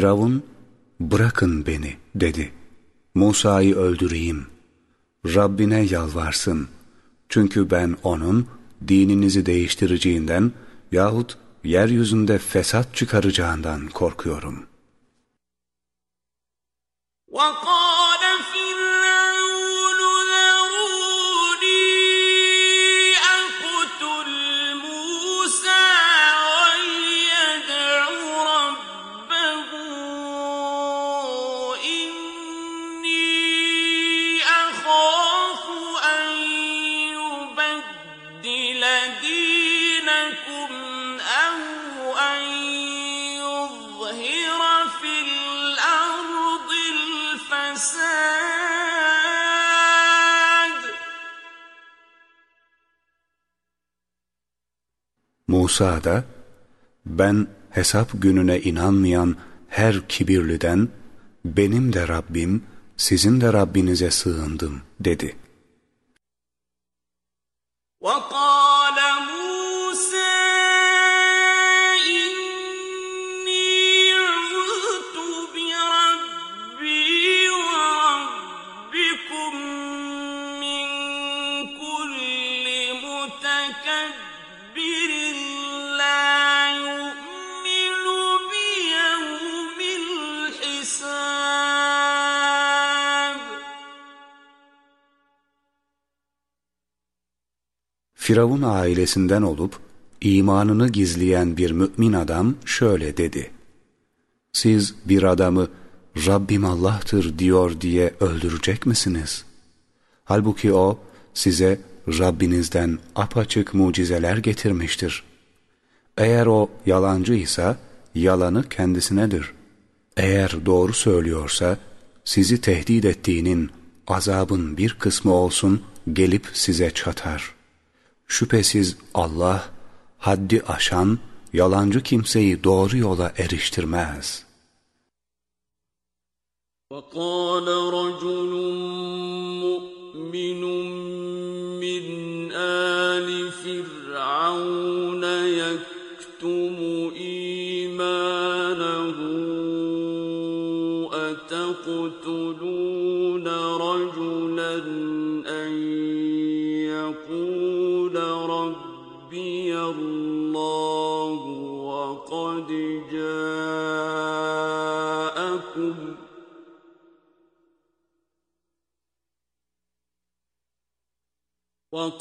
Firavun, bırakın beni dedi. Musa'yı öldüreyim. Rabbine yalvarsın. Çünkü ben onun dininizi değiştireceğinden yahut yeryüzünde fesat çıkaracağından korkuyorum. وَقَالَ Musa da ben hesap gününe inanmayan her kibirliden benim de Rabbim sizin de Rabbinize sığındım dedi. وقال Firavun ailesinden olup imanını gizleyen bir mümin adam şöyle dedi. Siz bir adamı Rabbim Allah'tır diyor diye öldürecek misiniz? Halbuki o size Rabbinizden apaçık mucizeler getirmiştir. Eğer o yalancıysa yalanı kendisinedir. Eğer doğru söylüyorsa sizi tehdit ettiğinin azabın bir kısmı olsun gelip size çatar. Şüphesiz Allah haddi aşan yalancı kimseyi doğru yola eriştirmez. وقال رجل مؤمن من آل فرعون يكتم إيمانه أتقتلون رجلا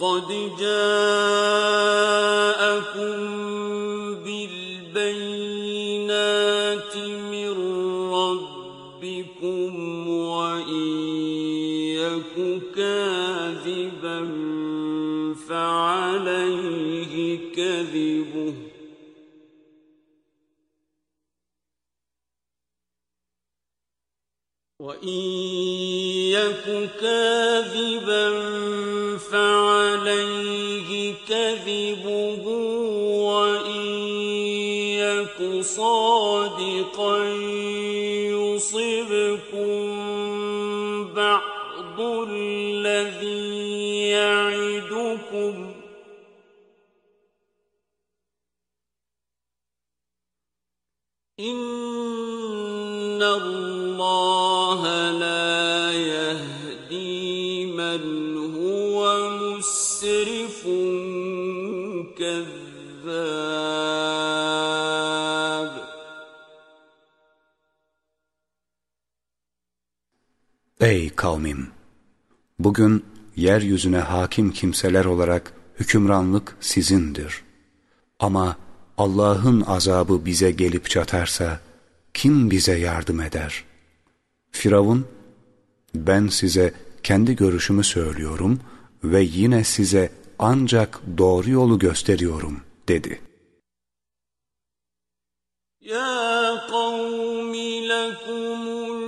وقد جاءكم بالبينات من ربكم وإن يك كاذبا فعليه كذبه وإن يك كاذبا صادقا يصبكم بعض الذي يعدكم. إن Ey kavmim! Bugün yeryüzüne hakim kimseler olarak hükümranlık sizindir. Ama Allah'ın azabı bize gelip çatarsa kim bize yardım eder? Firavun, ben size kendi görüşümü söylüyorum ve yine size ancak doğru yolu gösteriyorum dedi. Ya kavmi lekumul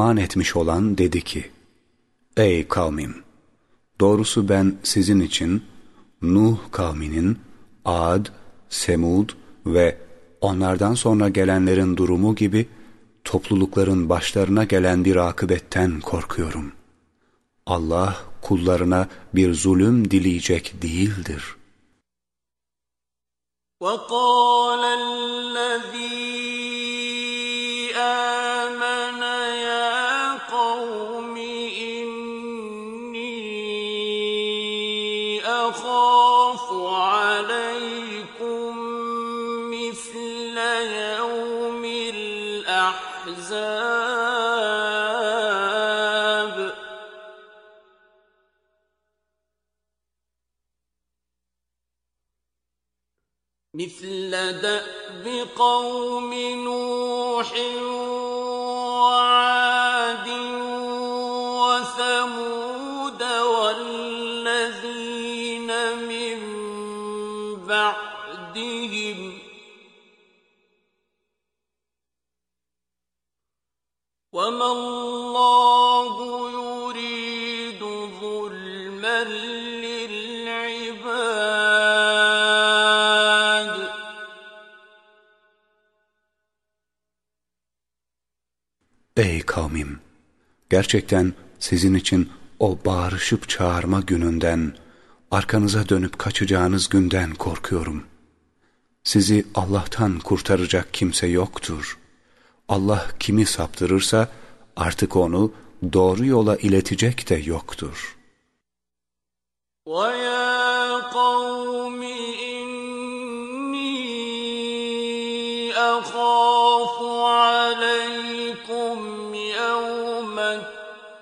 İman etmiş olan dedi ki, Ey kavmim! Doğrusu ben sizin için Nuh kavminin, Ad, Semud ve onlardan sonra gelenlerin durumu gibi toplulukların başlarına gelen bir akıbetten korkuyorum. Allah kullarına bir zulüm dileyecek değildir. وقال الذي مثل دأب قوم نوح وعاد وثمود والذين من بعدهم وما الله kavmim! Gerçekten sizin için o bağırışıp çağırma gününden, arkanıza dönüp kaçacağınız günden korkuyorum. Sizi Allah'tan kurtaracak kimse yoktur. Allah kimi saptırırsa artık onu doğru yola iletecek de yoktur. ويا قوم إني أخاف عليكم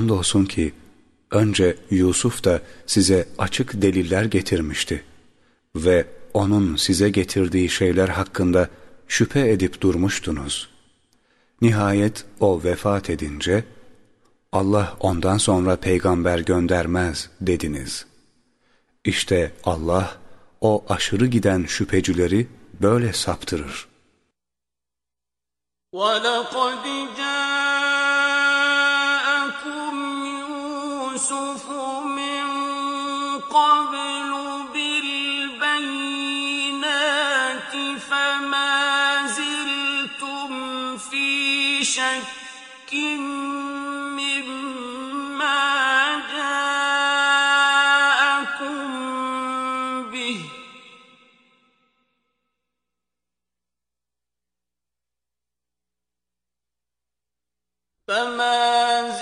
Andolsun ki önce Yusuf da size açık deliller getirmişti ve onun size getirdiği şeyler hakkında şüphe edip durmuştunuz. Nihayet o vefat edince, Allah ondan sonra peygamber göndermez dediniz. İşte Allah o aşırı giden şüphecileri böyle saptırır. وَلَقَدْ جَاءَكُمْ فما زلتم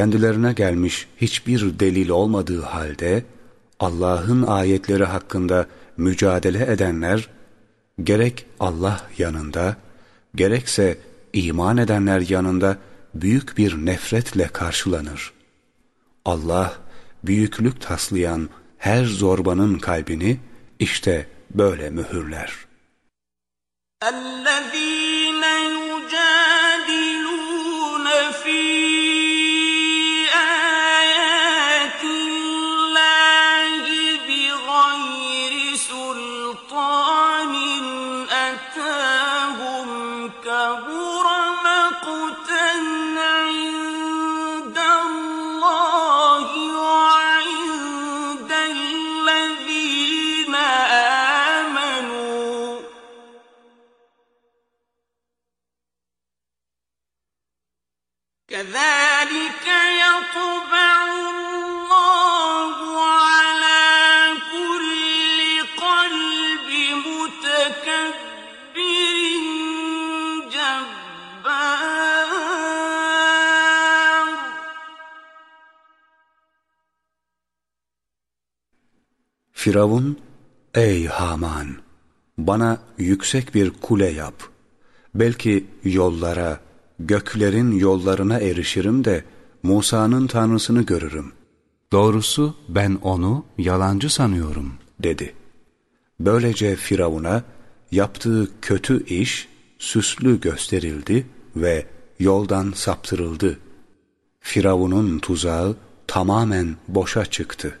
Kendilerine gelmiş hiçbir delil olmadığı halde Allah'ın ayetleri hakkında mücadele edenler gerek Allah yanında gerekse iman edenler yanında büyük bir nefretle karşılanır. Allah büyüklük taslayan her zorbanın kalbini işte böyle mühürler. الذين يجادلون في Firavun, ey Haman, bana yüksek bir kule yap. Belki yollara, göklerin yollarına erişirim de Musa'nın tanrısını görürüm. Doğrusu ben onu yalancı sanıyorum, dedi. Böylece Firavun'a yaptığı kötü iş süslü gösterildi ve yoldan saptırıldı. Firavun'un tuzağı tamamen boşa çıktı.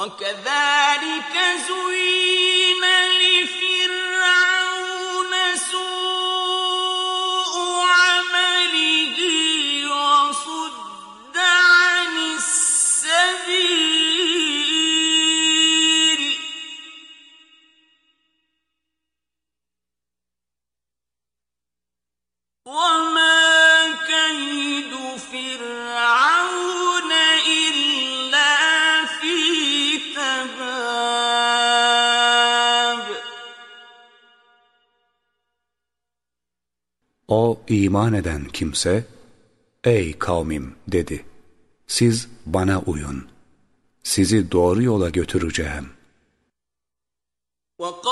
وكذلك iman eden kimse, ''Ey kavmim'' dedi. ''Siz bana uyun. Sizi doğru yola götüreceğim.'' وقال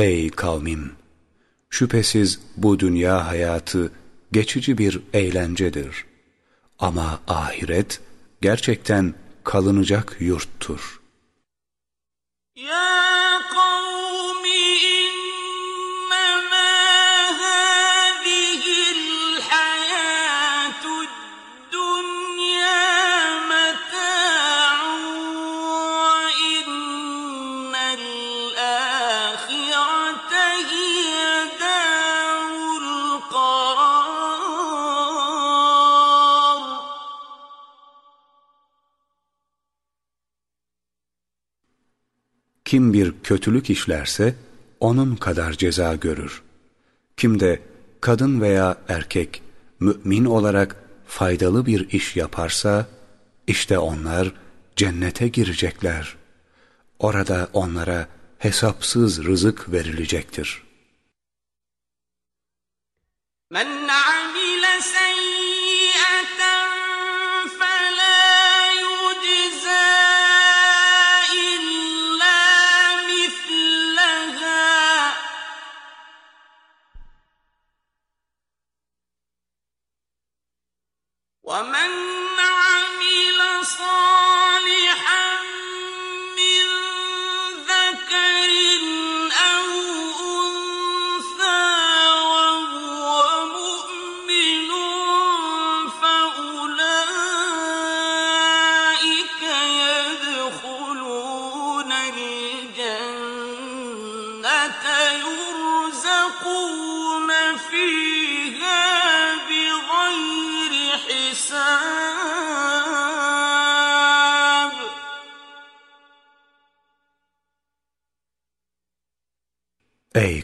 Ey kavmim! Şüphesiz bu dünya hayatı geçici bir eğlencedir. Ama ahiret gerçekten kalınacak yurttur. يا Kim bir kötülük işlerse onun kadar ceza görür. Kim de kadın veya erkek mümin olarak faydalı bir iş yaparsa işte onlar cennete girecekler. Orada onlara hesapsız rızık verilecektir. Men amile seyyiaten ومن عمل صالحا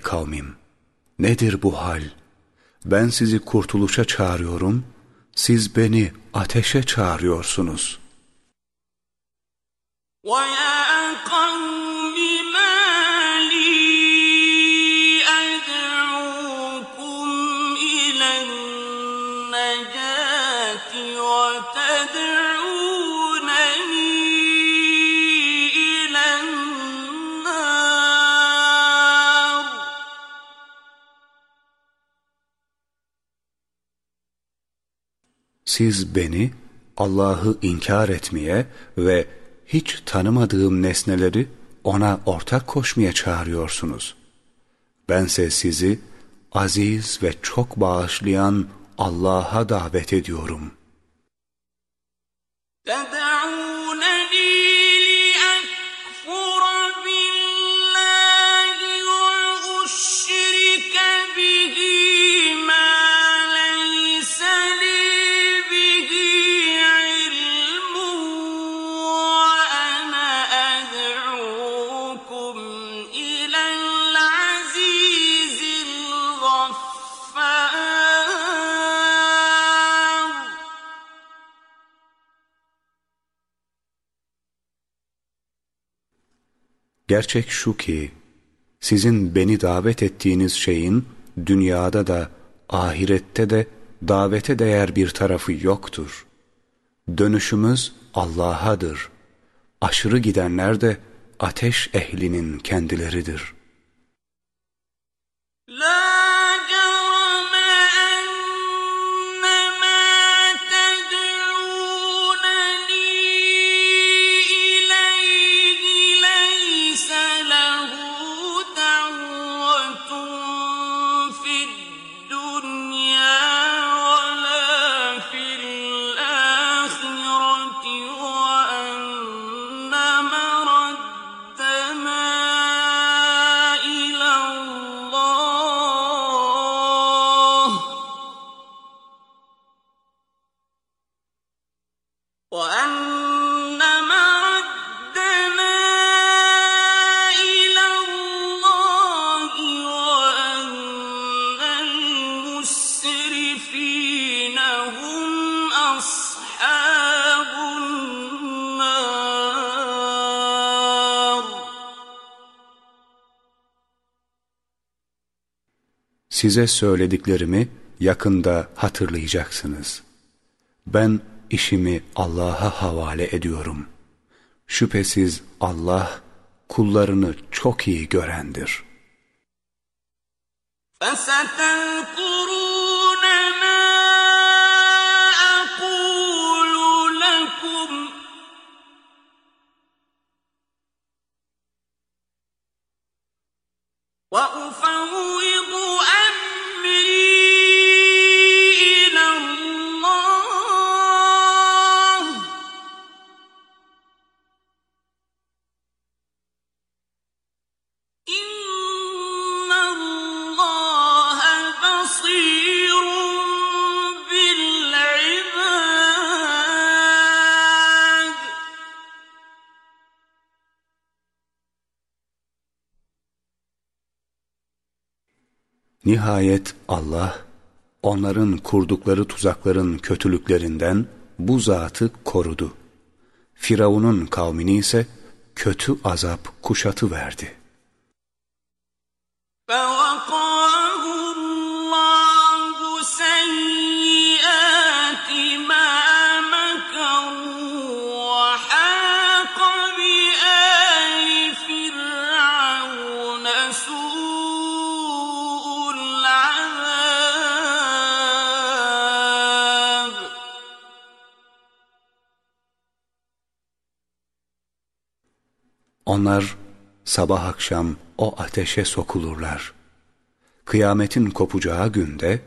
kavmim! Nedir bu hal? Ben sizi kurtuluşa çağırıyorum, siz beni ateşe çağırıyorsunuz. ويا Siz beni Allah'ı inkar etmeye ve hiç tanımadığım nesneleri ona ortak koşmaya çağırıyorsunuz. Bense sizi aziz ve çok bağışlayan Allah'a davet ediyorum. تدعونني Gerçek şu ki, sizin beni davet ettiğiniz şeyin dünyada da ahirette de davete değer bir tarafı yoktur. Dönüşümüz Allah'adır. Aşırı gidenler de ateş ehlinin kendileridir. لا Size söylediklerimi yakında hatırlayacaksınız. Ben işimi Allah'a havale ediyorum. Şüphesiz Allah kullarını çok iyi görendir. فَسَتَذْكُرُونَ مَا أَقُولُ لَكُمْ وَأُفَوِّضُ Nihayet Allah onların kurdukları tuzakların kötülüklerinden bu zatı korudu. Firavun'un kavmini ise kötü azap kuşatı verdi. Onlar sabah akşam o ateşe sokulurlar. Kıyametin kopacağı günde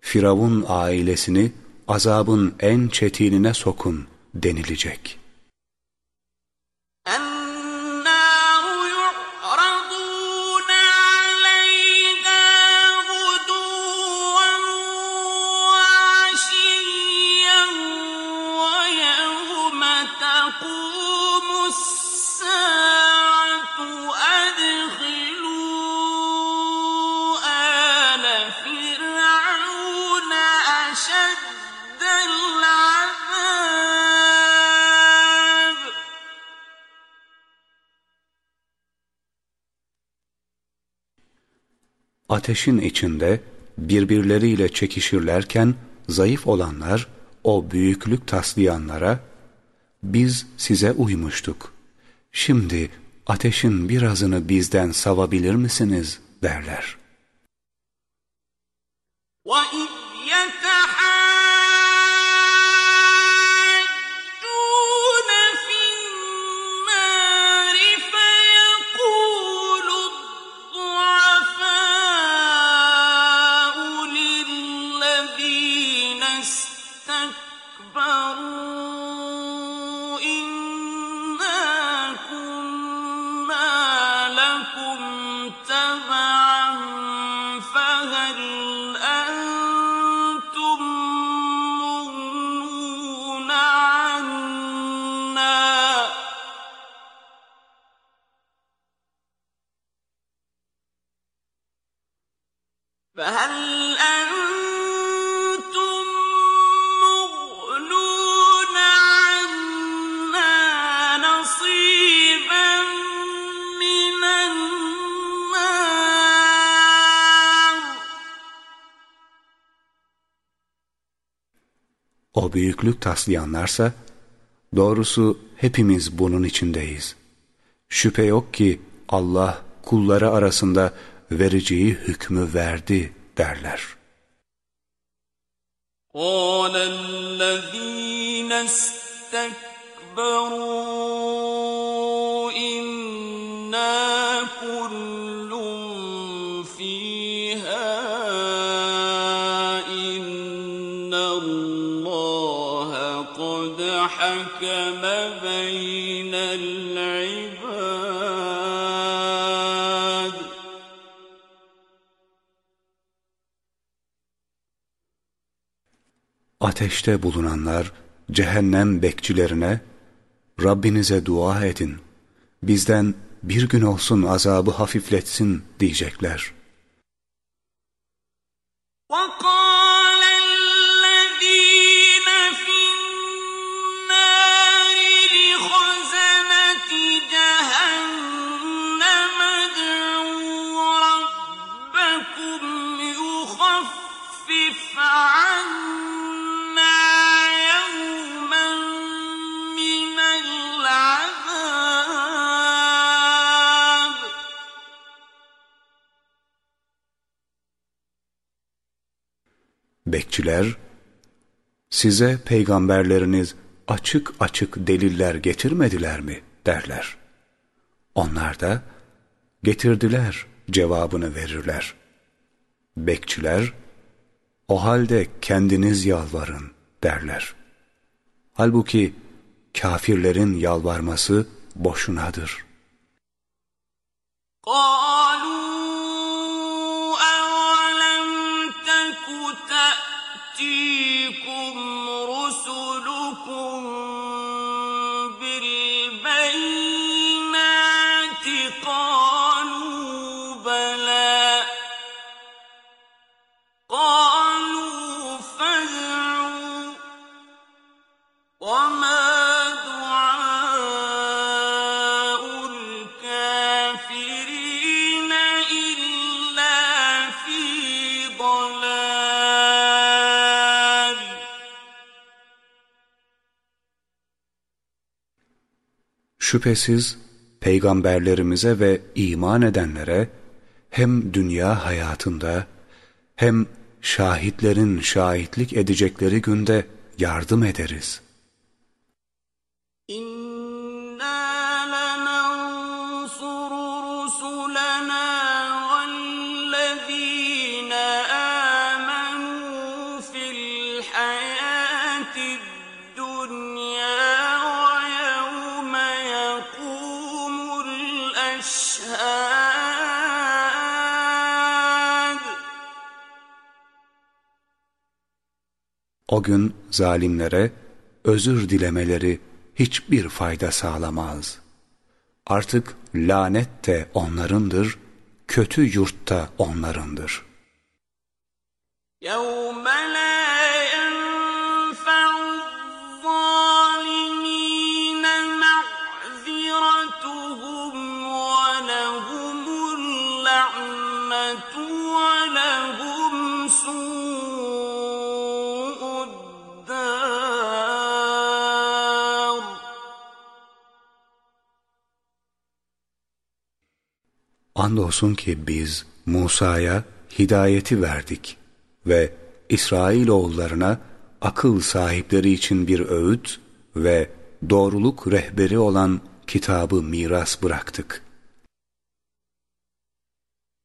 Firavun ailesini azabın en çetinine sokun denilecek. Ateşin içinde birbirleriyle çekişirlerken zayıf olanlar o büyüklük taslayanlara biz size uymuştuk. Şimdi ateşin birazını bizden savabilir misiniz derler. وَإِذْ büyüklük taslayanlarsa doğrusu hepimiz bunun içindeyiz. Şüphe yok ki Allah kulları arasında vereceği hükmü verdi derler. قَالَ الَّذِينَ اسْتَكْبَرُوا إِنَّا كُلٌّ Ateşte bulunanlar cehennem bekçilerine Rabbinize dua edin. Bizden bir gün olsun azabı hafifletsin diyecekler. Bekçiler, size peygamberleriniz açık açık deliller getirmediler mi derler. Onlar da getirdiler cevabını verirler. Bekçiler, o halde kendiniz yalvarın derler. Halbuki kafirlerin yalvarması boşunadır. قالوا Şüphesiz peygamberlerimize ve iman edenlere hem dünya hayatında hem şahitlerin şahitlik edecekleri günde yardım ederiz. O gün zalimlere özür dilemeleri hiçbir fayda sağlamaz. Artık lanet de onlarındır, kötü yurt da onlarındır. يوم لا Andolsun ki biz Musa'ya hidayeti verdik ve İsrailoğullarına akıl sahipleri için bir öğüt ve doğruluk rehberi olan kitabı miras bıraktık.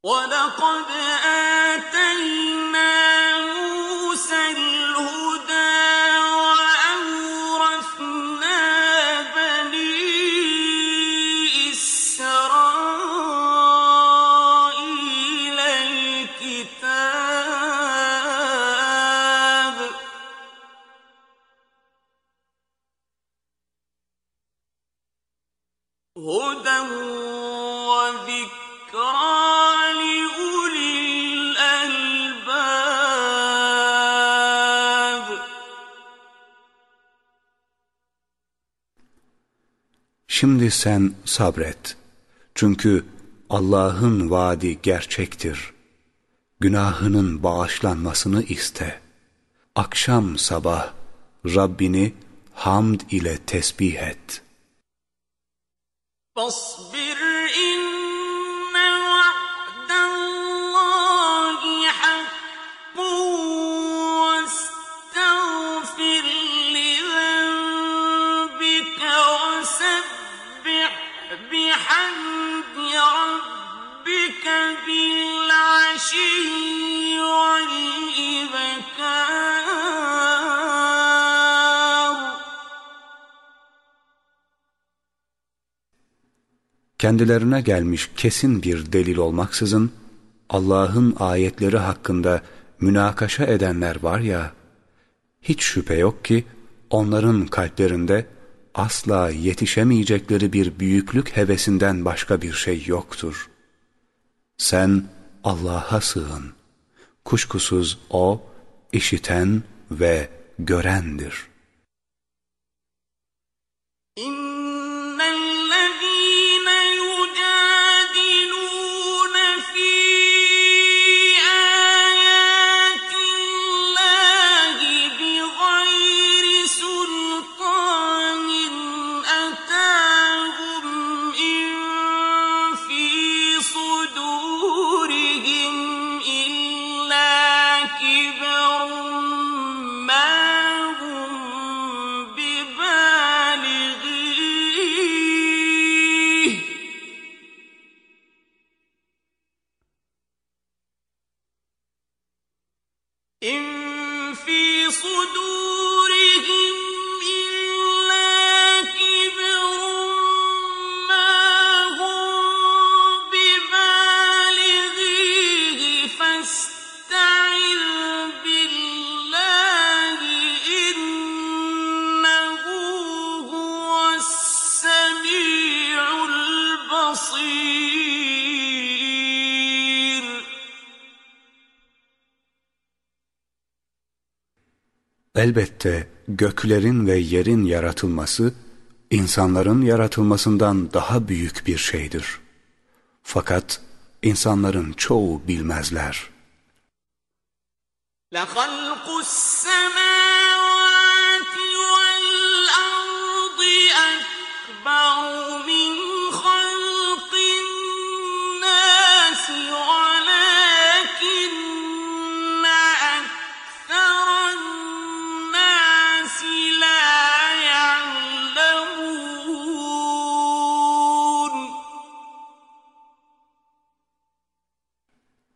ولقد آتينا Şimdi sen sabret. Çünkü Allah'ın vaadi gerçektir. Günahının bağışlanmasını iste. Akşam sabah Rabbini hamd ile tesbih et. Fasbir in Kendilerine gelmiş kesin bir delil olmaksızın Allah'ın ayetleri hakkında münakaşa edenler var ya, hiç şüphe yok ki onların kalplerinde asla yetişemeyecekleri bir büyüklük hevesinden başka bir şey yoktur. Sen Allah'a sığın. Kuşkusuz O işiten ve görendir. إن Elbette göklerin ve yerin yaratılması insanların yaratılmasından daha büyük bir şeydir. Fakat insanların çoğu bilmezler. لخلق السماوات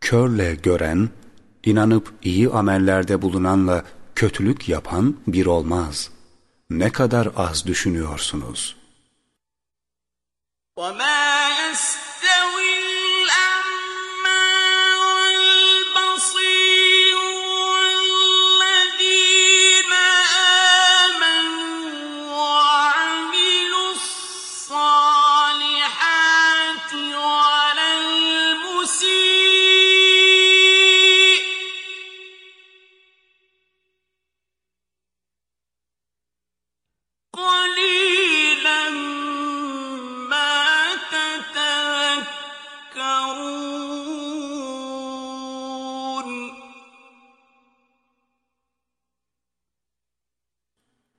Körle gören, inanıp iyi amellerde bulunanla kötülük yapan bir olmaz. Ne kadar az düşünüyorsunuz. وما يستوي الأعمى والبصير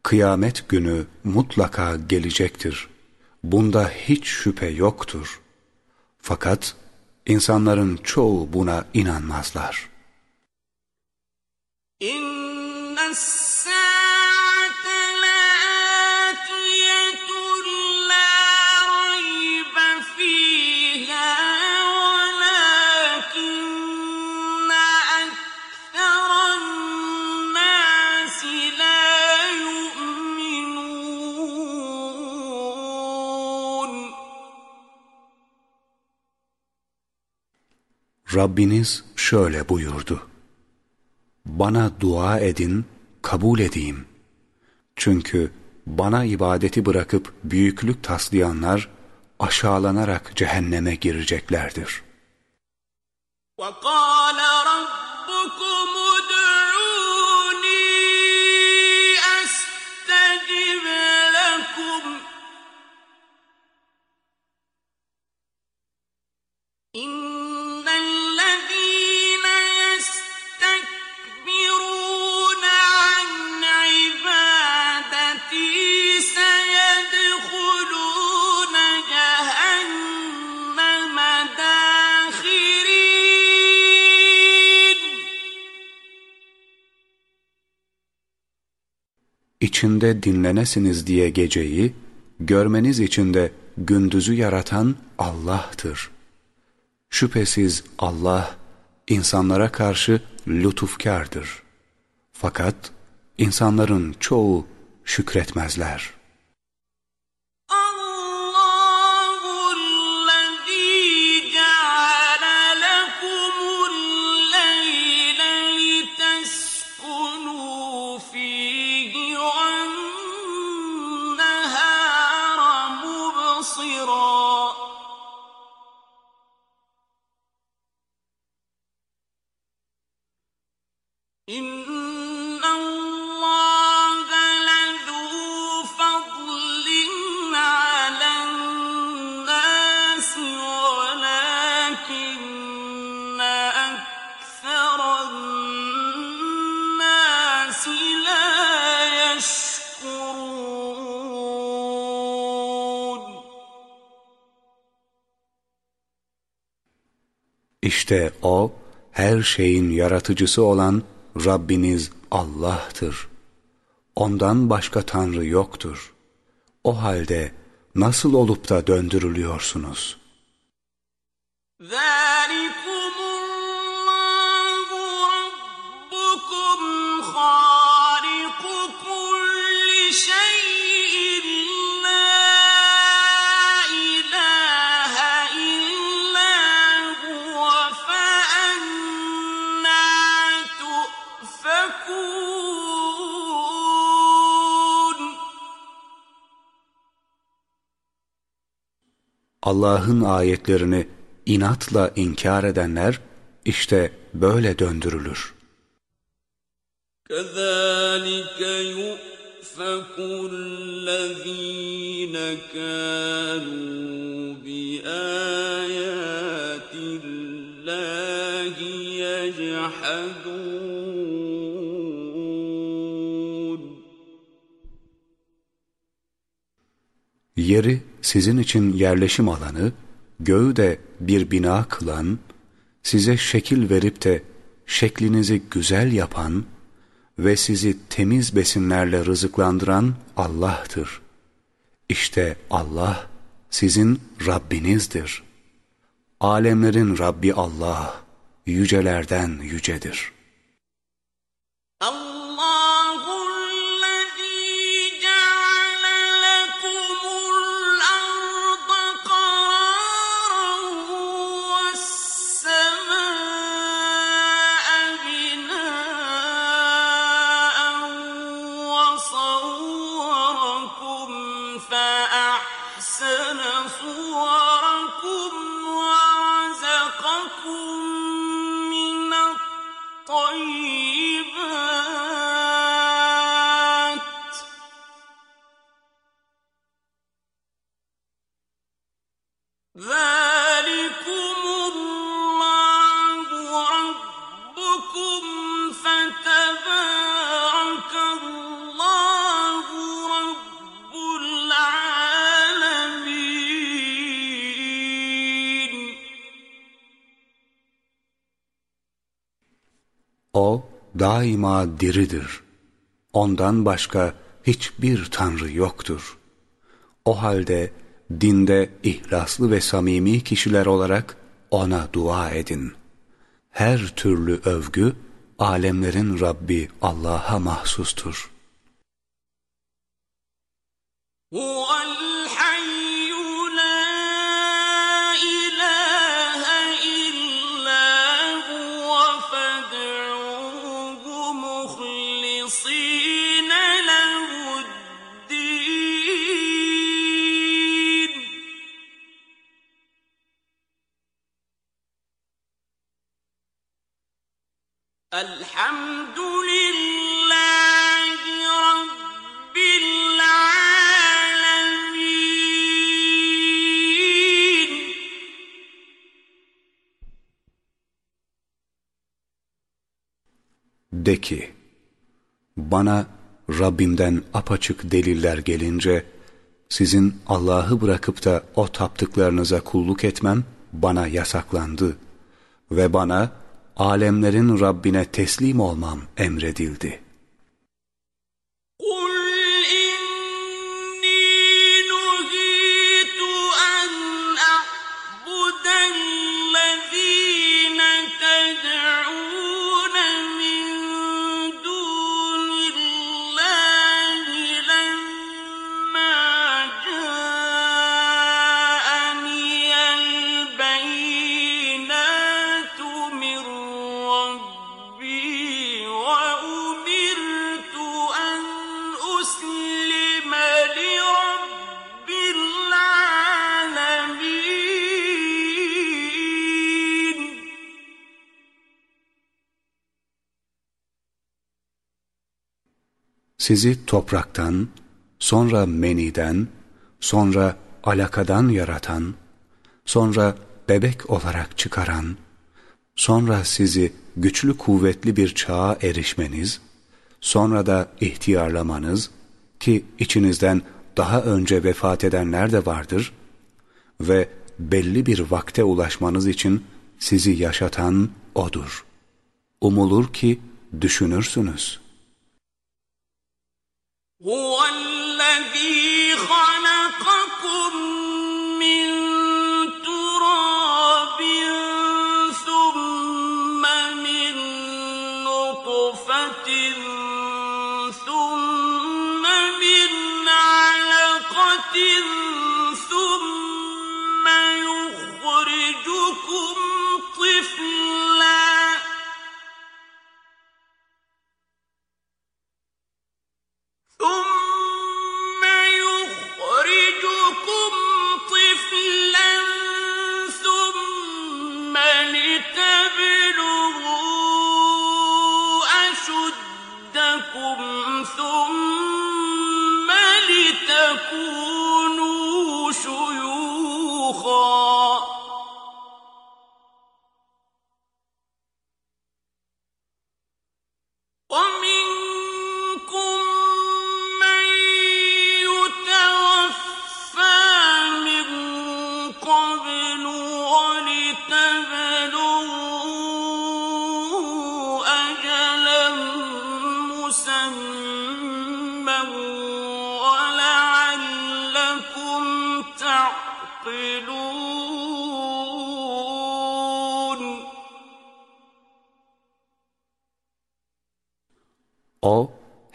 Kıyamet günü mutlaka gelecektir. Bunda hiç şüphe yoktur. Fakat insanların çoğu buna inanmazlar. إن Rabbiniz şöyle buyurdu. Bana dua edin, kabul edeyim. Çünkü bana ibadeti bırakıp büyüklük taslayanlar aşağılanarak cehenneme gireceklerdir. وقال İçinde dinlenesiniz diye geceyi, görmeniz için de gündüzü yaratan Allah'tır. Şüphesiz Allah, insanlara karşı lütufkardır. Fakat insanların çoğu şükretmezler. İşte O, her şeyin yaratıcısı olan Rabbiniz Allah'tır. Ondan başka Tanrı yoktur. O halde nasıl olup da döndürülüyorsunuz? ذلكم Allah'ın ayetlerini inatla inkar edenler işte böyle döndürülür. كَذَٰلِكَ يُؤْفَكُ الَّذ۪ينَ كَانُوا بِآيَاتِ اللّٰهِ يَجْحَدُونَ Yeri sizin için yerleşim alanı, göğü de bir bina kılan, size şekil verip de şeklinizi güzel yapan ve sizi temiz besinlerle rızıklandıran Allah'tır. İşte Allah sizin Rabbinizdir. Alemlerin Rabbi Allah, yücelerden yücedir. Daima diridir. Ondan başka hiçbir tanrı yoktur. O halde dinde ihlaslı ve samimi kişiler olarak ona dua edin. Her türlü övgü alemlerin Rabbi Allah'a mahsustur. De ki, bana Rabbimden apaçık deliller gelince, sizin Allah'ı bırakıp da o taptıklarınıza kulluk etmem bana yasaklandı ve bana alemlerin Rabbine teslim olmam emredildi.'' Sizi topraktan, sonra meniden, sonra alakadan yaratan, sonra bebek olarak çıkaran, sonra sizi güçlü kuvvetli bir çağa erişmeniz, sonra da ihtiyarlamanız ki içinizden daha önce vefat edenler de vardır ve belli bir vakte ulaşmanız için sizi yaşatan O'dur. Umulur ki düşünürsünüz.'' هو الذي خلقكم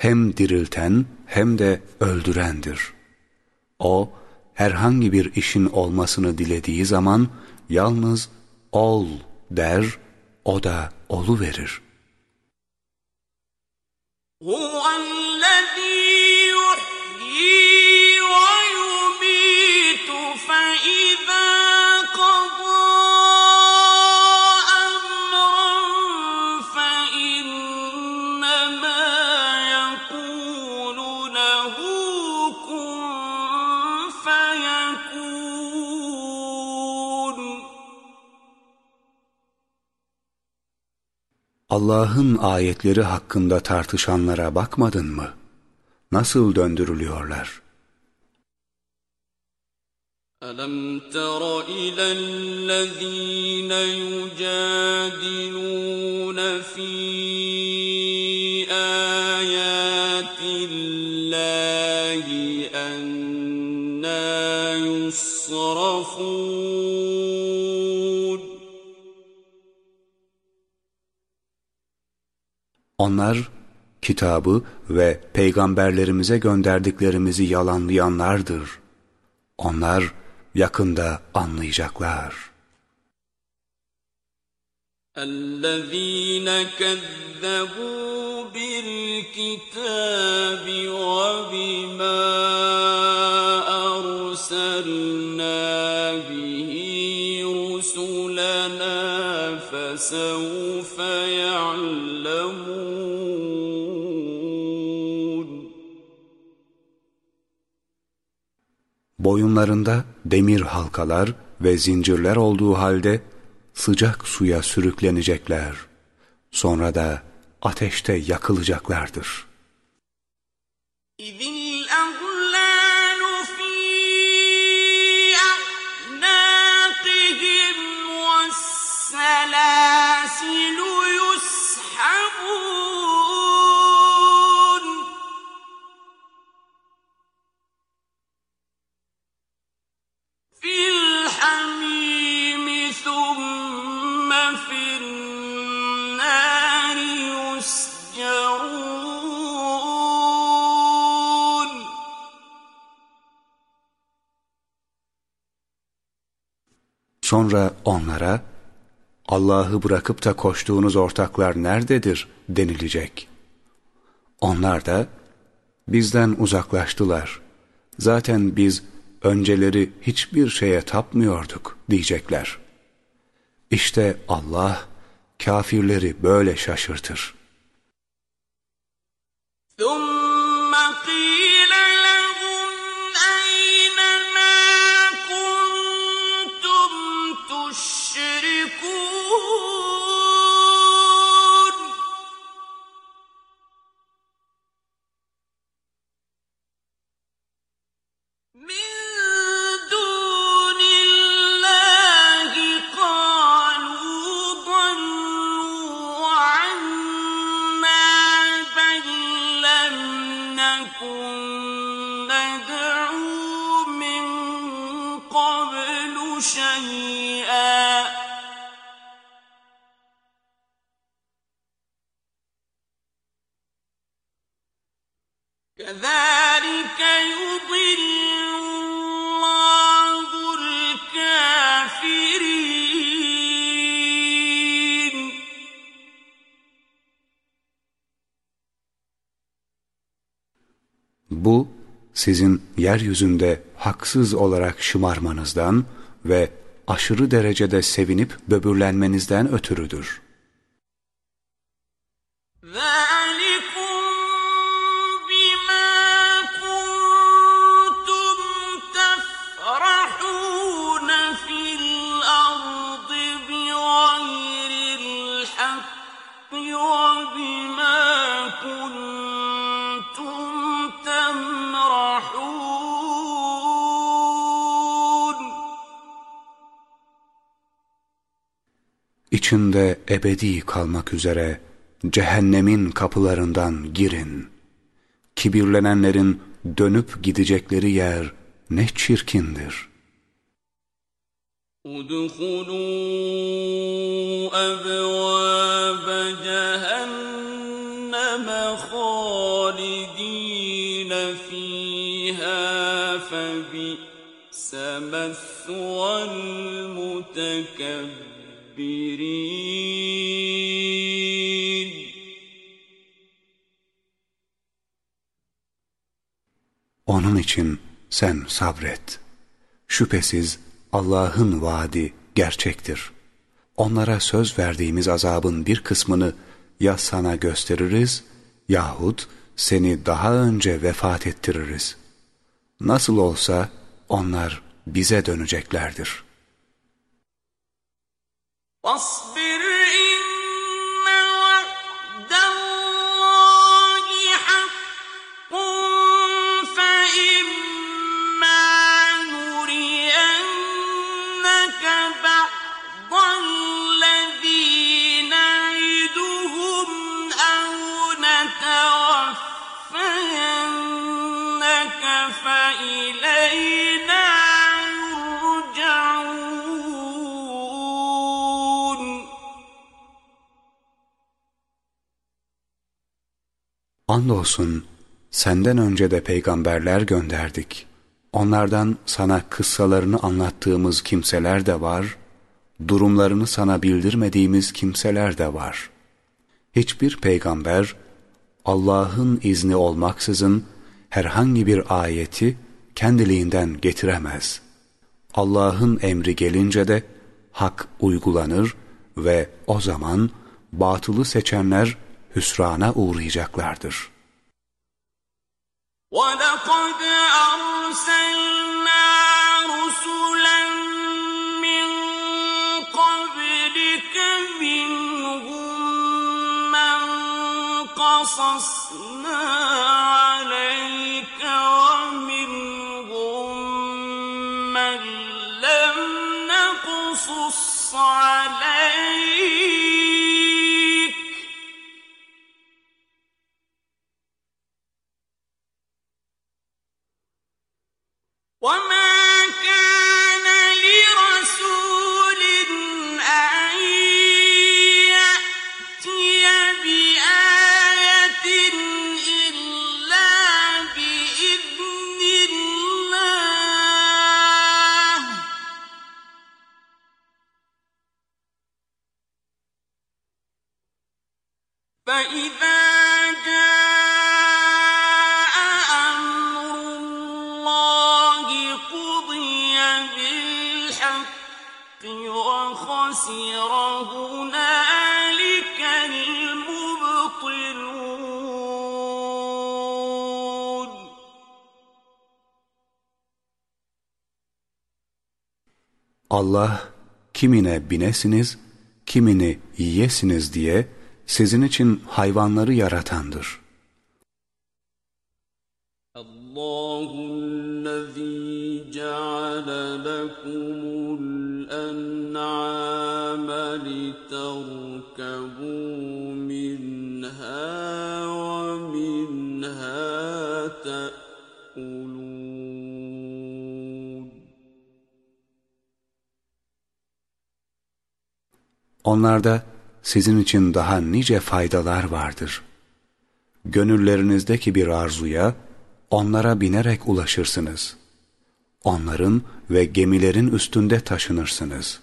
hem dirilten hem de öldürendir. O herhangi bir işin olmasını dilediği zaman yalnız ol der, o da olu verir. هو الذي Allah'ın ayetleri hakkında tartışanlara bakmadın mı? Nasıl döndürülüyorlar? ألم تر إلى الذين يجادلون في آيات الله أنا يصرفون Onlar kitabı ve peygamberlerimize gönderdiklerimizi yalanlayanlardır. Onlar yakında anlayacaklar. الذين كذبوا بالكتاب وبما أرسلنا به رسلنا فسوف يعلمون Boyunlarında demir halkalar ve zincirler olduğu halde sıcak suya sürüklenecekler. Sonra da ateşte yakılacaklardır. إذ الأغلال Sonra onlara Allah'ı bırakıp da koştuğunuz ortaklar nerededir denilecek. Onlar da bizden uzaklaştılar. Zaten biz önceleri hiçbir şeye tapmıyorduk diyecekler. İşte Allah kafirleri böyle şaşırtır. ثم sizin yeryüzünde haksız olarak şımarmanızdan ve aşırı derecede sevinip böbürlenmenizden ötürüdür. İçinde ebedi kalmak üzere cehennemin kapılarından girin. Kibirlenenlerin dönüp gidecekleri yer ne çirkindir. Udhulû ebvâbe cehenneme khâlidîne fîhâ febi'se methval mutekebbirin. Onun için sen sabret. Şüphesiz Allah'ın vaadi gerçektir. Onlara söz verdiğimiz azabın bir kısmını ya sana gösteririz yahut seni daha önce vefat ettiririz. Nasıl olsa onlar bize döneceklerdir. وَاصْبِرْ Andolsun senden önce de peygamberler gönderdik. Onlardan sana kıssalarını anlattığımız kimseler de var, durumlarını sana bildirmediğimiz kimseler de var. Hiçbir peygamber Allah'ın izni olmaksızın herhangi bir ayeti kendiliğinden getiremez. Allah'ın emri gelince de hak uygulanır ve o zaman batılı seçenler hüsrana uğrayacaklardır. وَلَقَدْ أَرْسَلْنَا رُسُلًا مِّن قَبْلِكَ مِنْهُم مَّن قَصَصْنَا عَلَيْكَ وَمِنْهُم مَّن لَّمْ نَقْصُصْ عَلَيْكَ وما Allah kimine binesiniz, kimini yiyesiniz diye sizin için hayvanları yaratandır. Onlarda sizin için daha nice faydalar vardır. Gönüllerinizdeki bir arzuya onlara binerek ulaşırsınız. Onların ve gemilerin üstünde taşınırsınız.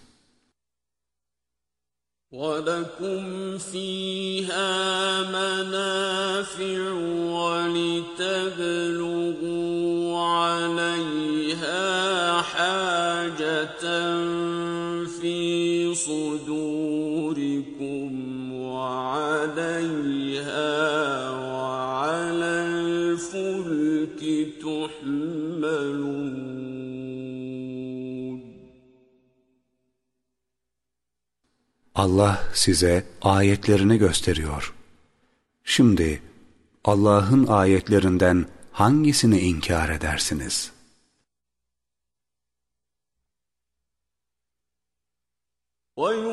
وَلَكُمْ فِيهَا مَنَافِعُ وَلِتَبْلُغُوا عَلَيْهَا حَاجَةً فِي صُدُورِكُمْ Allah size ayetlerini gösteriyor. Şimdi Allah'ın ayetlerinden hangisini inkar edersiniz? وَيُ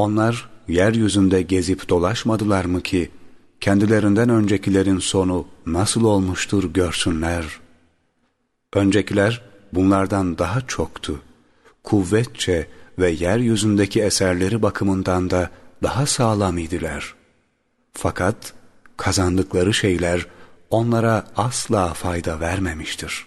Onlar yeryüzünde gezip dolaşmadılar mı ki kendilerinden öncekilerin sonu nasıl olmuştur görsünler. Öncekiler bunlardan daha çoktu. Kuvvetçe ve yeryüzündeki eserleri bakımından da daha sağlam idiler. Fakat kazandıkları şeyler onlara asla fayda vermemiştir.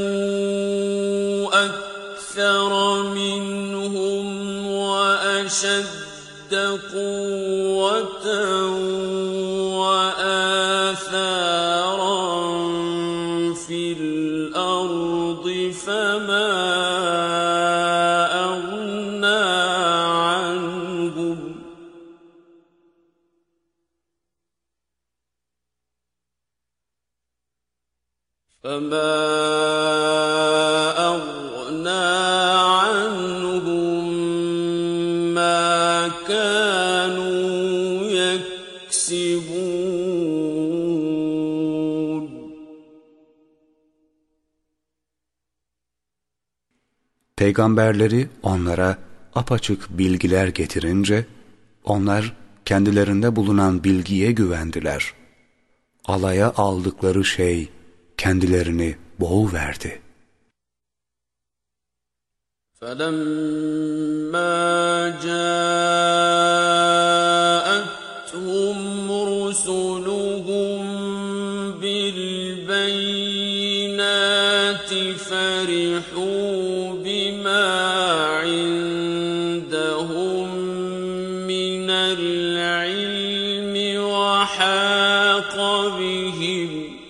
Peygamberleri onlara apaçık bilgiler getirince, onlar kendilerinde bulunan bilgiye güvendiler. Alaya aldıkları şey kendilerini boğuverdi. فَلَمَّا جَاءَتْهُمْ وَحَاقَ بِهِم.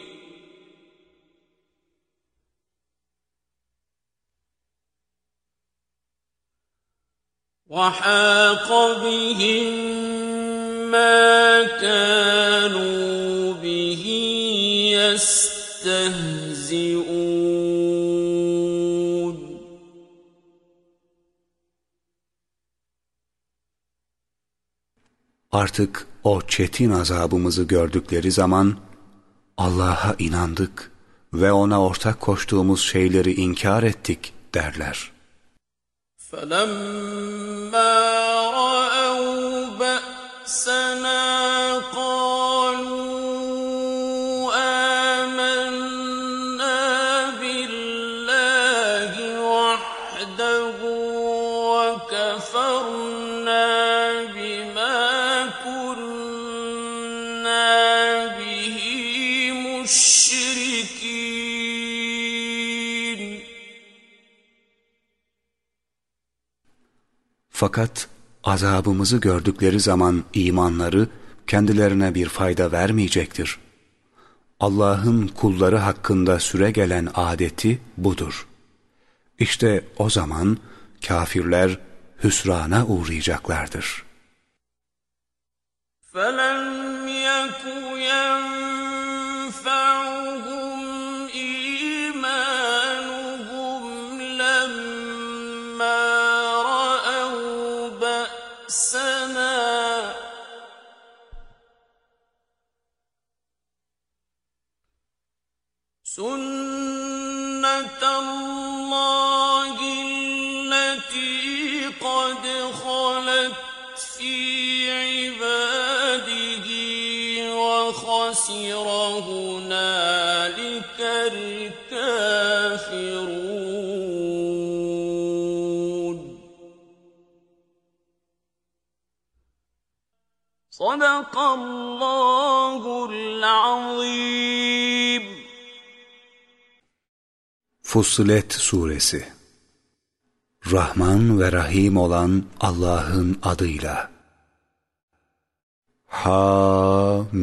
وحاق بهم ما كانوا به يستهزئون. Artık o çetin azabımızı gördükleri zaman Allah'a inandık ve ona ortak koştuğumuz şeyleri inkar ettik derler. فَلَمَّا Fakat azabımızı gördükleri zaman imanları kendilerine bir fayda vermeyecektir. Allah'ın kulları hakkında süre gelen adeti budur. İşte o zaman kafirler hüsrana uğrayacaklardır. فَلَمْ يَكُ يَنفَعُهُمْ سُنَّةَ اللَّهِ الَّتِي قَدْ خَلَتْ فِي عِبَادِهِ الْكَافِرُونَ. صدق الله العظيم. Fussilet Suresi. Rahman ve Rahim olan Allah'ın adıyla. Hamim.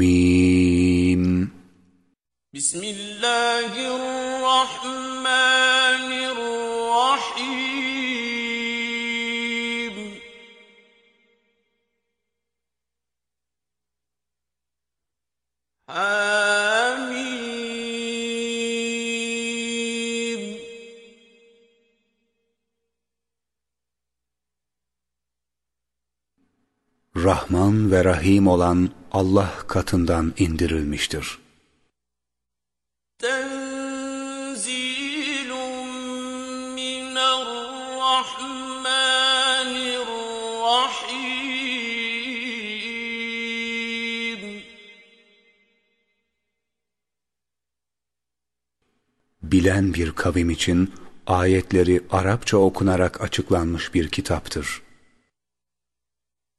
Bismillahirrahmanirrahim. Hamim Rahman ve Rahim olan Allah katından indirilmiştir. Bilen bir kavim için ayetleri Arapça okunarak açıklanmış bir kitaptır.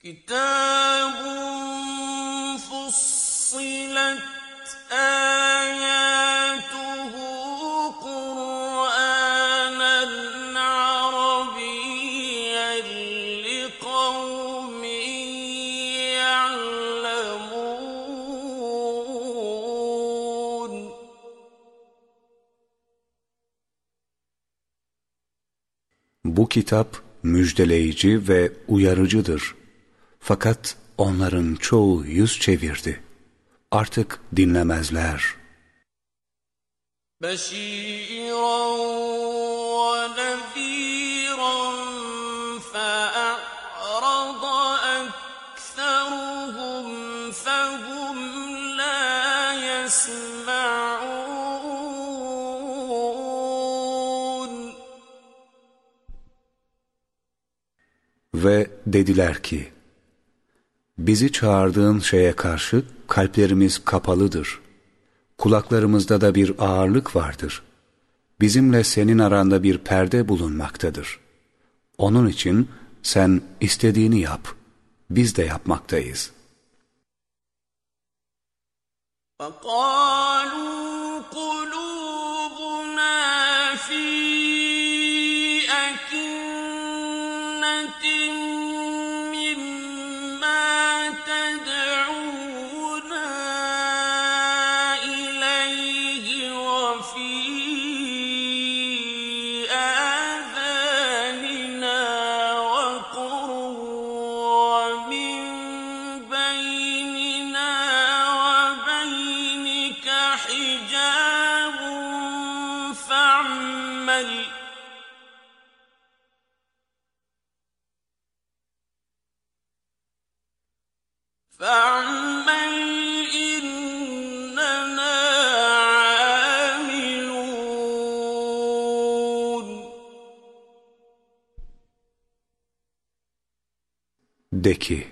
كتاب فصلت آياته قرآنا عربيا لقوم يعلمون Bu kitap müjdeleyici ve uyarıcıdır. Fakat onların çoğu yüz çevirdi. Artık dinlemezler. Ve dediler ki, Bizi çağırdığın şeye karşı kalplerimiz kapalıdır. Kulaklarımızda da bir ağırlık vardır. Bizimle senin aranda bir perde bulunmaktadır. Onun için sen istediğini yap. Biz de yapmaktayız. فَقَالُوا قُلُوبُنَا ki,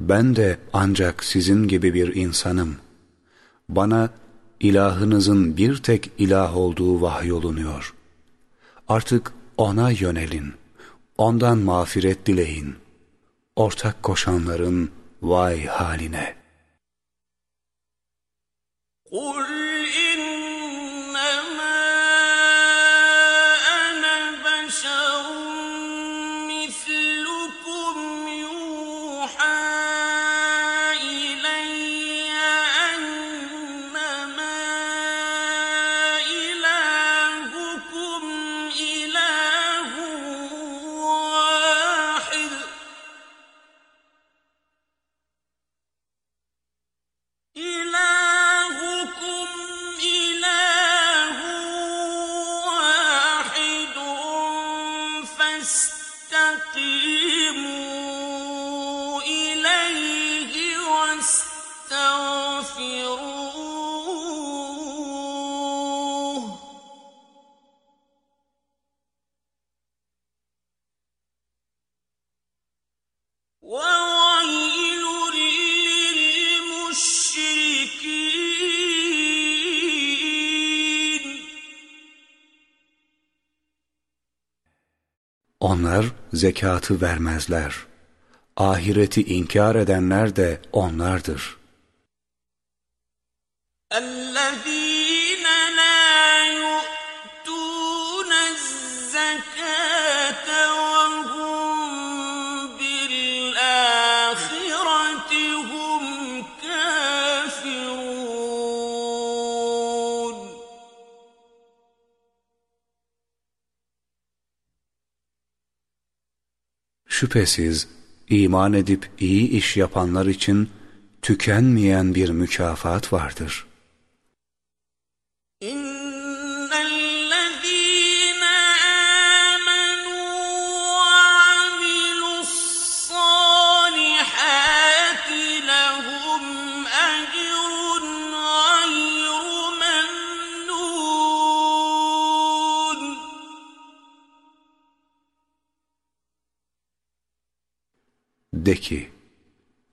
ben de ancak sizin gibi bir insanım. Bana ilahınızın bir tek ilah olduğu vahyolunuyor. Artık ona yönelin, ondan mağfiret dileyin. Ortak koşanların vay haline. Zekatı vermezler. Ahireti inkar edenler de onlardır. Şüphesiz iman edip iyi iş yapanlar için tükenmeyen bir mükafat vardır.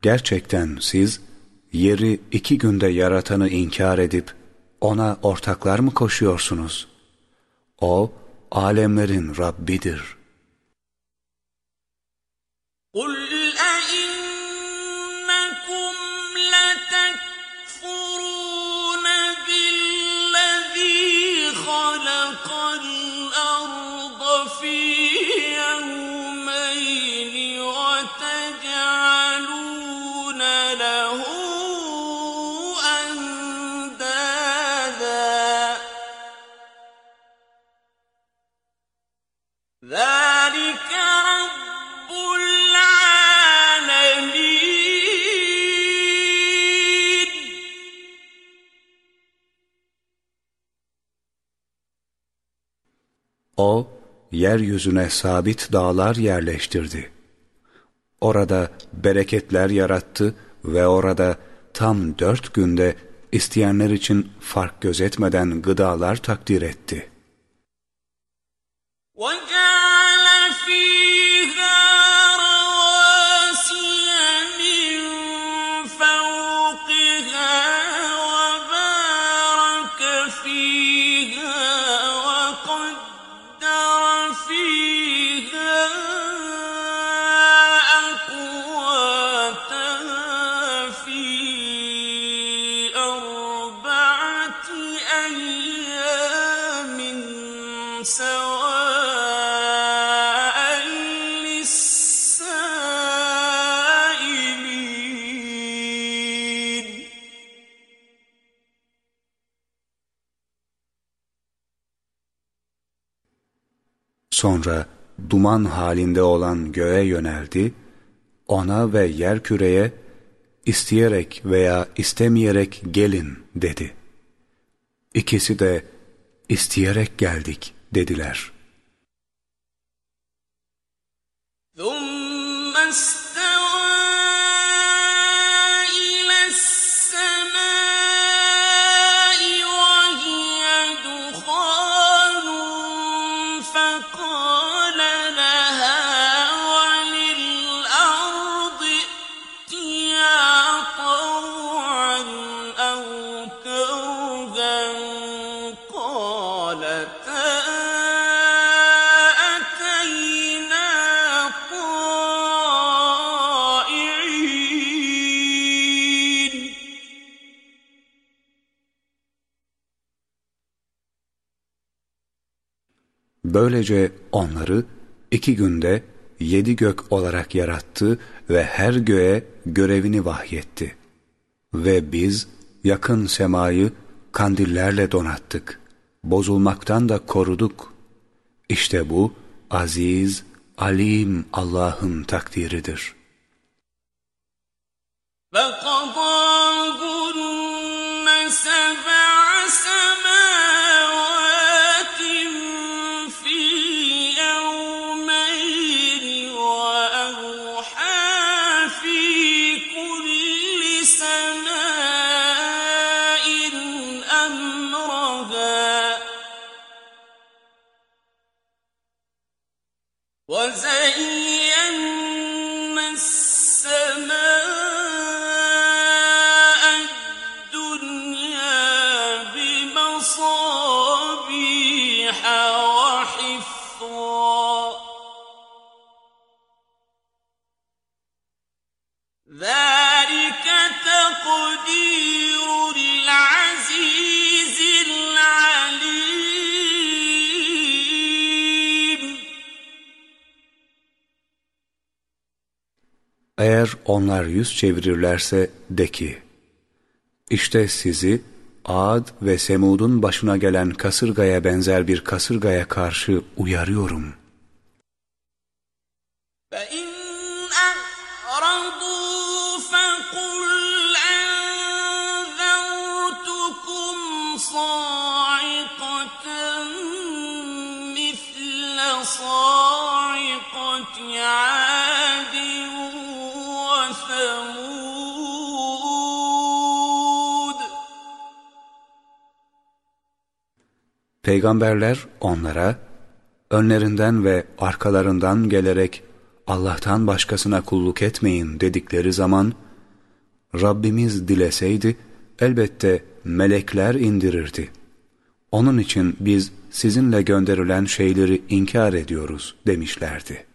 Gerçekten siz yeri iki günde yaratanı inkar edip ona ortaklar mı koşuyorsunuz? O, alemlerin Rabbidir. Yeryüzüne sabit dağlar yerleştirdi. Orada bereketler yarattı ve orada tam dört günde isteyenler için fark gözetmeden gıdalar takdir etti. Sonra duman halinde olan göğe yöneldi, ona ve yer küreye isteyerek veya istemeyerek gelin dedi. İkisi de isteyerek geldik dediler. ثُمَّ Böylece onları iki günde yedi gök olarak yarattı ve her göğe görevini vahyetti. Ve biz yakın semayı kandillerle donattık. Bozulmaktan da koruduk. İşte bu aziz, alim Allah'ın takdiridir. فَقَضَاهُنَّ Eğer onlar yüz çevirirlerse de ki, işte sizi Ad ve Semud'un başına gelen kasırgaya benzer bir kasırgaya karşı uyarıyorum. Peygamberler onlara önlerinden ve arkalarından gelerek Allah'tan başkasına kulluk etmeyin dedikleri zaman Rabbimiz dileseydi elbette melekler indirirdi. Onun için biz sizinle gönderilen şeyleri inkar ediyoruz demişlerdi.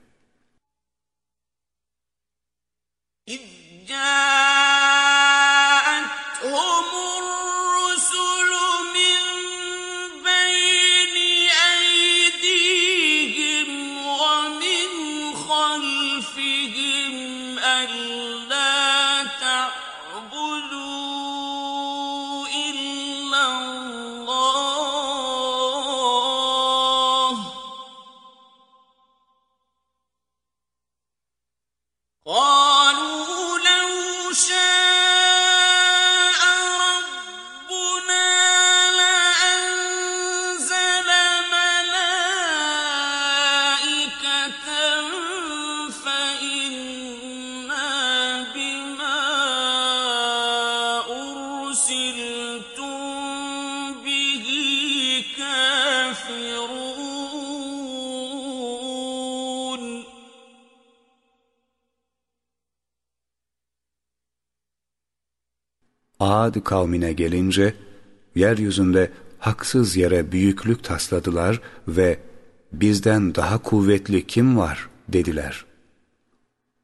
Ad kavmine gelince yeryüzünde haksız yere büyüklük tasladılar ve bizden daha kuvvetli kim var dediler.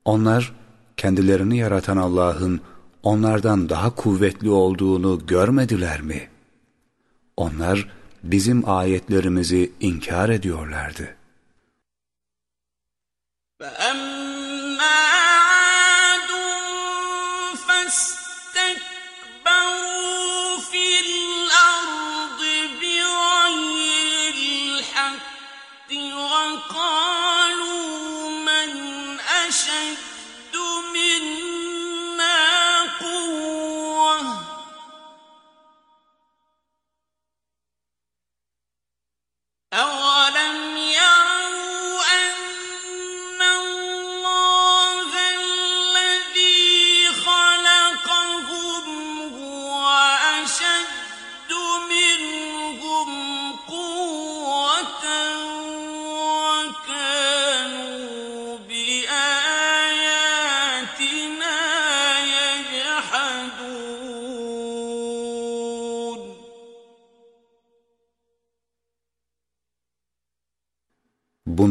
Onlar kendilerini yaratan Allah'ın onlardan daha kuvvetli olduğunu görmediler mi? Onlar bizim ayetlerimizi inkar ediyorlardı. فأما وقالوا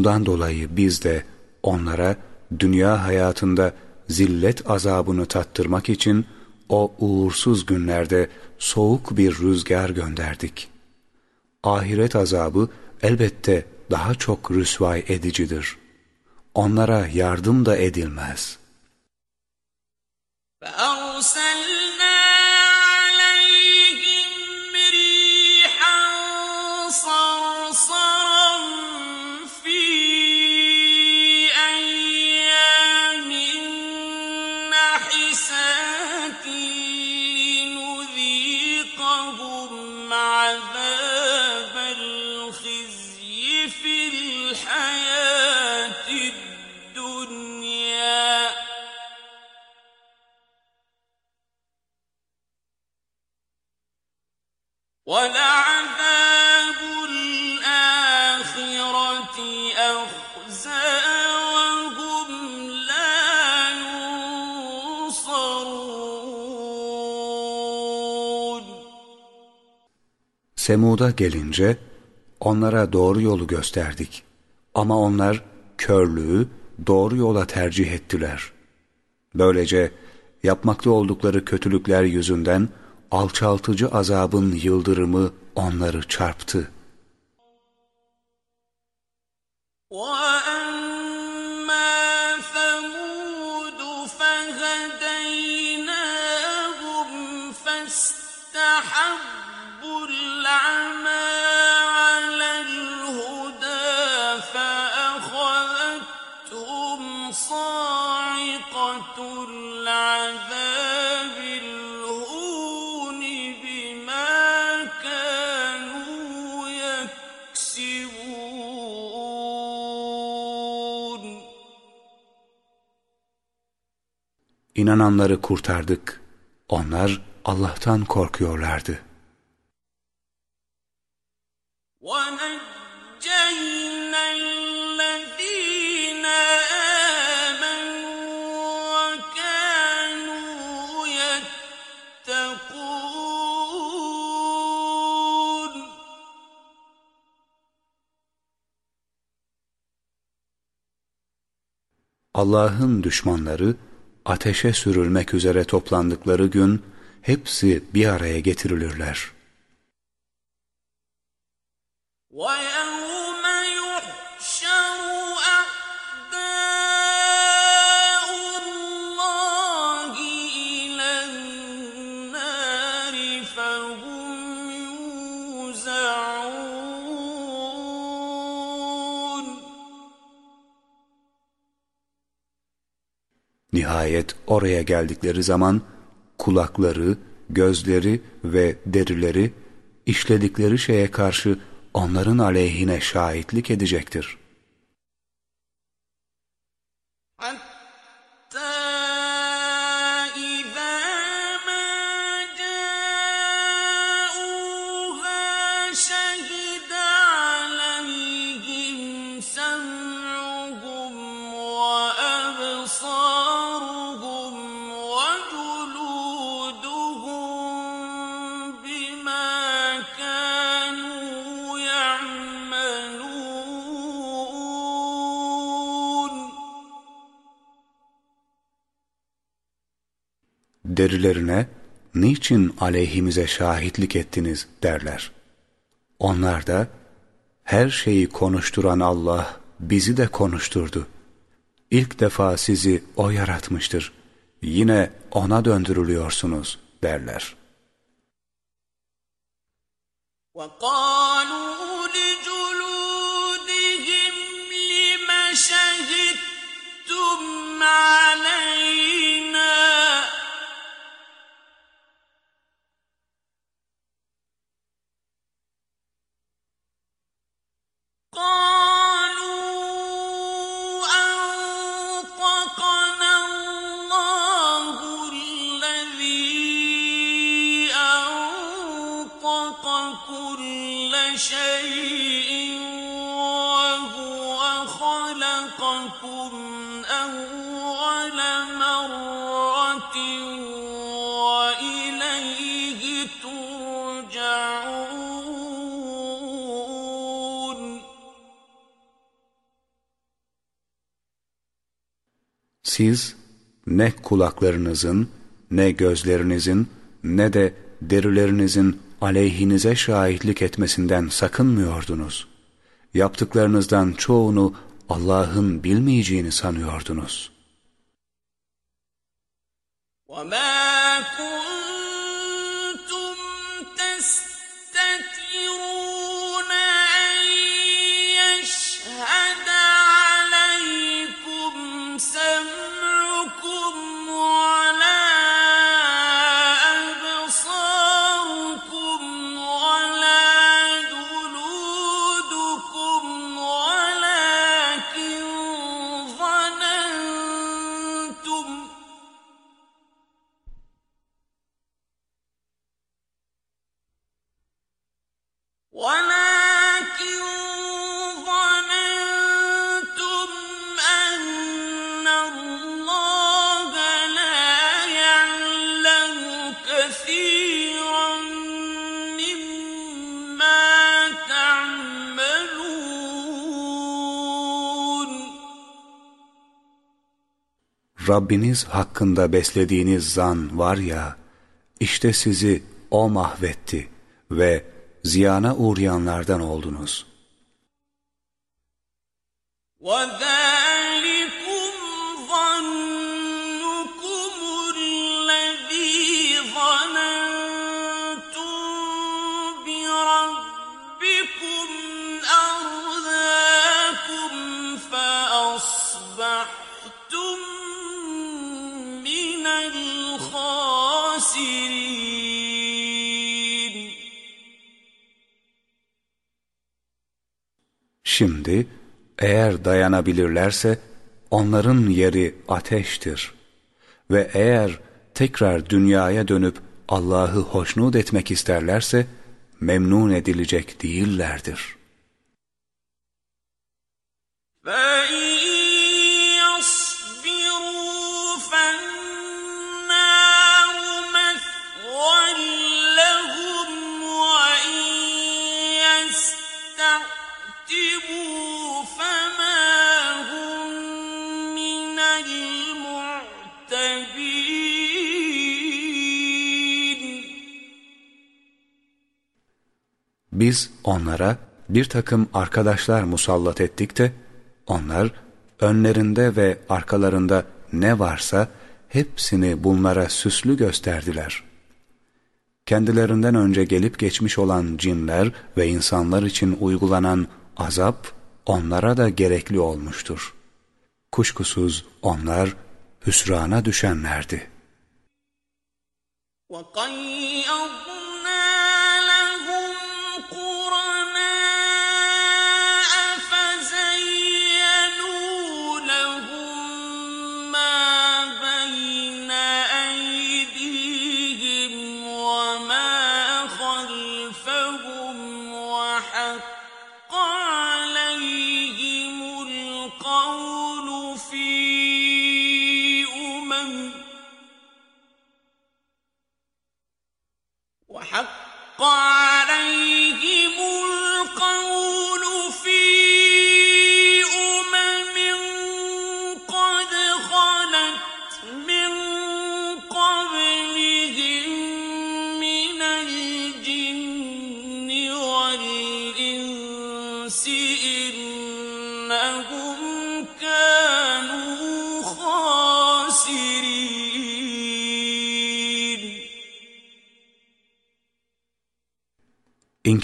Bundan dolayı biz de onlara dünya hayatında zillet azabını tattırmak için o uğursuz günlerde soğuk bir rüzgar gönderdik. Ahiret azabı elbette daha çok rüsvay edicidir. Onlara yardım da edilmez. Semud'a gelince onlara doğru yolu gösterdik. Ama onlar körlüğü doğru yola tercih ettiler. Böylece yapmakta oldukları kötülükler yüzünden alçaltıcı azabın yıldırımı onları çarptı. وَأَ inananları kurtardık. Onlar Allah'tan korkuyorlardı. Allah'ın düşmanları ateşe sürülmek üzere toplandıkları gün hepsi bir araya getirilirler. Nihayet oraya geldikleri zaman kulakları, gözleri ve derileri işledikleri şeye karşı onların aleyhine şahitlik edecektir. derilerine niçin aleyhimize şahitlik ettiniz derler. Onlar da her şeyi konuşturan Allah bizi de konuşturdu. İlk defa sizi O yaratmıştır. Yine O'na döndürülüyorsunuz derler. وَقَالُوا لِجُلُودِهِمْ لِمَ شَهِدتُّمْ عَلَيْنَا ne kulaklarınızın, ne gözlerinizin, ne de derilerinizin aleyhinize şahitlik etmesinden sakınmıyordunuz. Yaptıklarınızdan çoğunu Allah'ın bilmeyeceğini sanıyordunuz. وَمَا Rabbiniz hakkında beslediğiniz zan var ya, işte sizi O mahvetti ve ziyana uğrayanlardan oldunuz. وَذَٰلِكُمْ Şimdi eğer dayanabilirlerse onların yeri ateştir. Ve eğer tekrar dünyaya dönüp Allah'ı hoşnut etmek isterlerse memnun edilecek değillerdir. Biz onlara bir takım arkadaşlar musallat ettik de onlar önlerinde ve arkalarında ne varsa hepsini bunlara süslü gösterdiler. Kendilerinden önce gelip geçmiş olan cinler ve insanlar için uygulanan azap onlara da gerekli olmuştur. Kuşkusuz onlar hüsrana düşenlerdi. وَقَيَّضْنَا عليه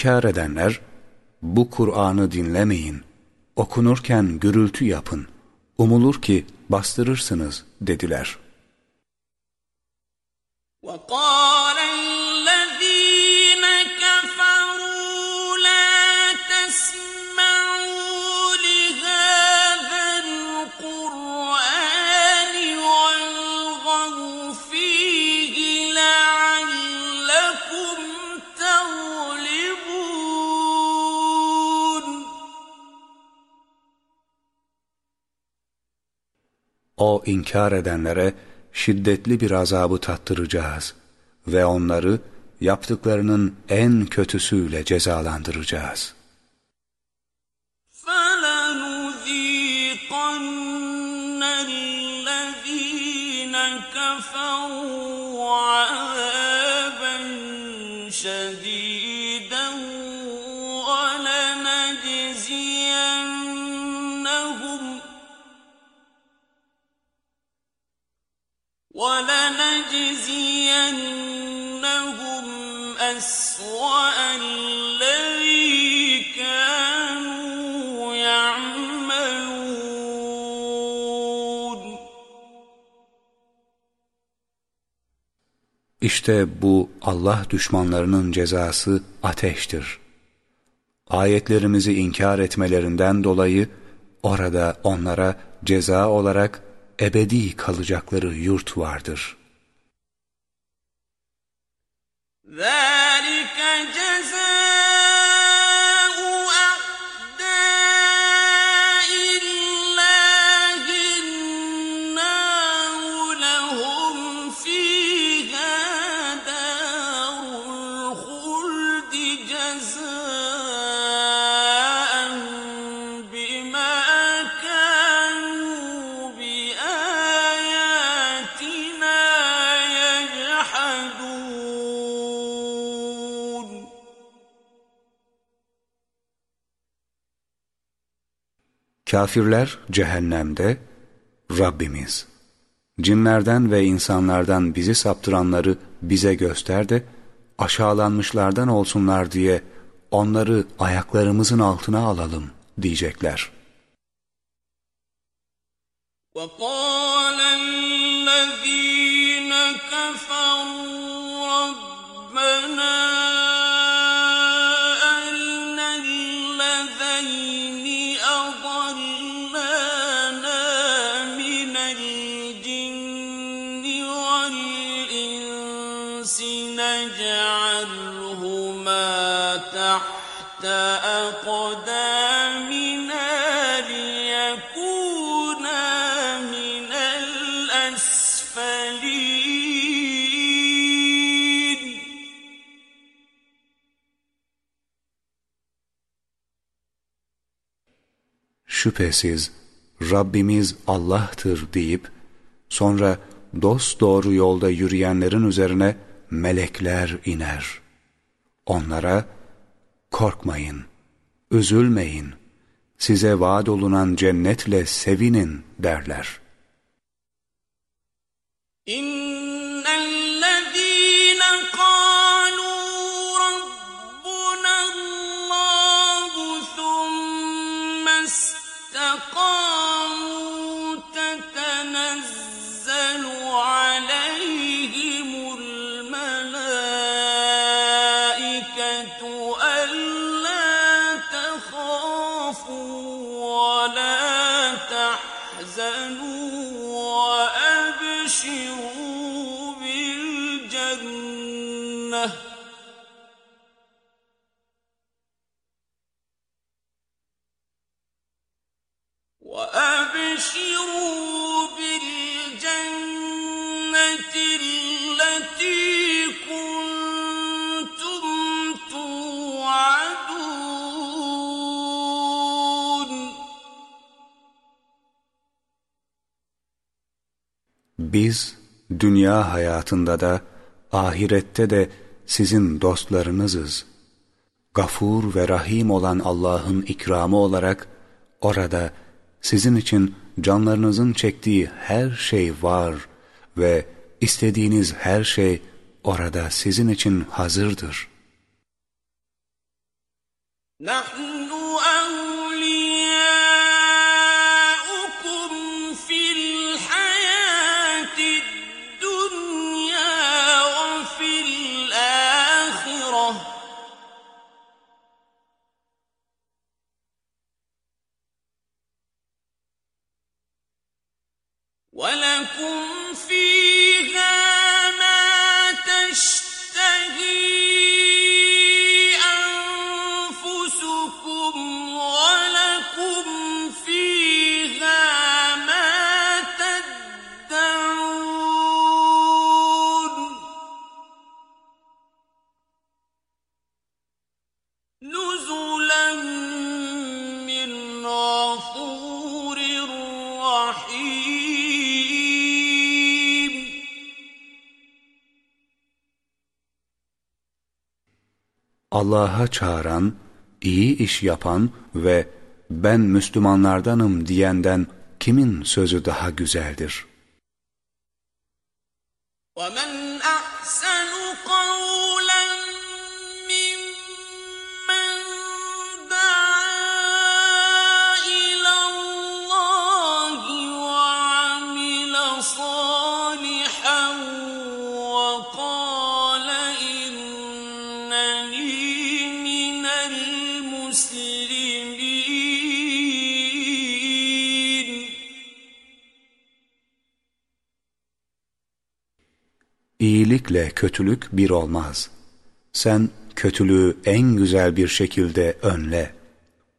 İnkar edenler, bu Kur'an'ı dinlemeyin, okunurken gürültü yapın, umulur ki bastırırsınız dediler. وَقَالَ O inkar edenlere şiddetli bir azabı tattıracağız ve onları yaptıklarının en kötüsüyle cezalandıracağız. İşte bu Allah düşmanlarının cezası ateştir. Ayetlerimizi inkar etmelerinden dolayı orada onlara ceza olarak ebedi kalacakları yurt vardır.'' ذلك جزاء Kafirler cehennemde, Rabbimiz, cinlerden ve insanlardan bizi saptıranları bize göster de, aşağılanmışlardan olsunlar diye onları ayaklarımızın altına alalım diyecekler. وَقَالَ الَّذ۪ينَ Şüphesiz Rabbimiz Allah'tır deyip sonra dost doğru yolda yürüyenlerin üzerine melekler iner. Onlara korkmayın, üzülmeyin, size vaat olunan cennetle sevinin derler. İnnellezîne وأبشروا بالجنة التي كنتم توعدون Biz dünya hayatında da ahirette de sizin dostlarınızız. Gafur ve Rahim olan Allah'ın ikramı olarak orada sizin için canlarınızın çektiği her şey var ve istediğiniz her şey orada sizin için hazırdır. نحن Allah'a çağıran, iyi iş yapan ve ben Müslümanlardanım diyenden kimin sözü daha güzeldir? ومن İyilikle kötülük bir olmaz. Sen kötülüğü en güzel bir şekilde önle.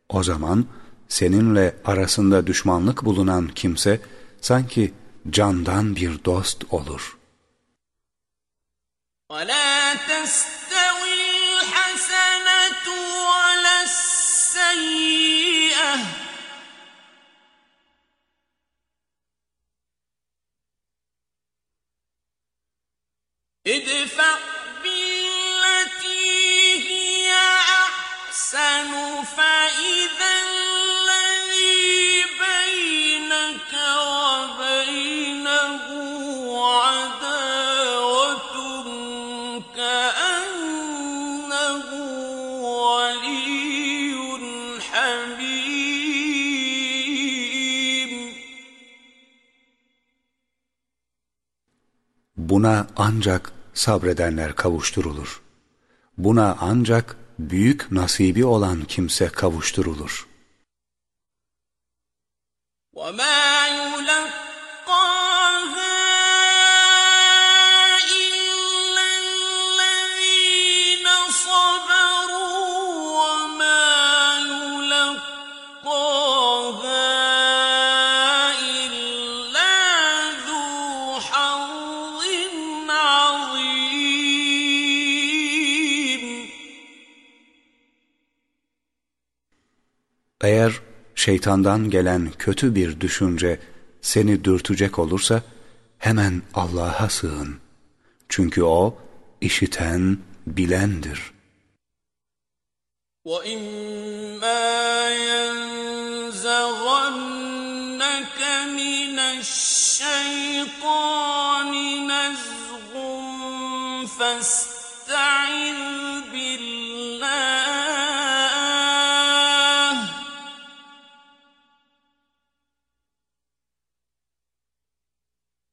O zaman seninle arasında düşmanlık bulunan kimse sanki candan bir dost olur. ولا تستوي ادفع بالتي هي أحسن فإذا Buna ancak sabredenler kavuşturulur. Buna ancak büyük nasibi olan kimse kavuşturulur. وما Eğer şeytandan gelen kötü bir düşünce seni dürtecek olursa hemen Allah'a sığın. Çünkü O işiten, bilendir. وَإِمَّا يَنزَغَنَّكَ مِنَ الشَّيْطَانِ نَزْغٌ فَاسْتَعِذْ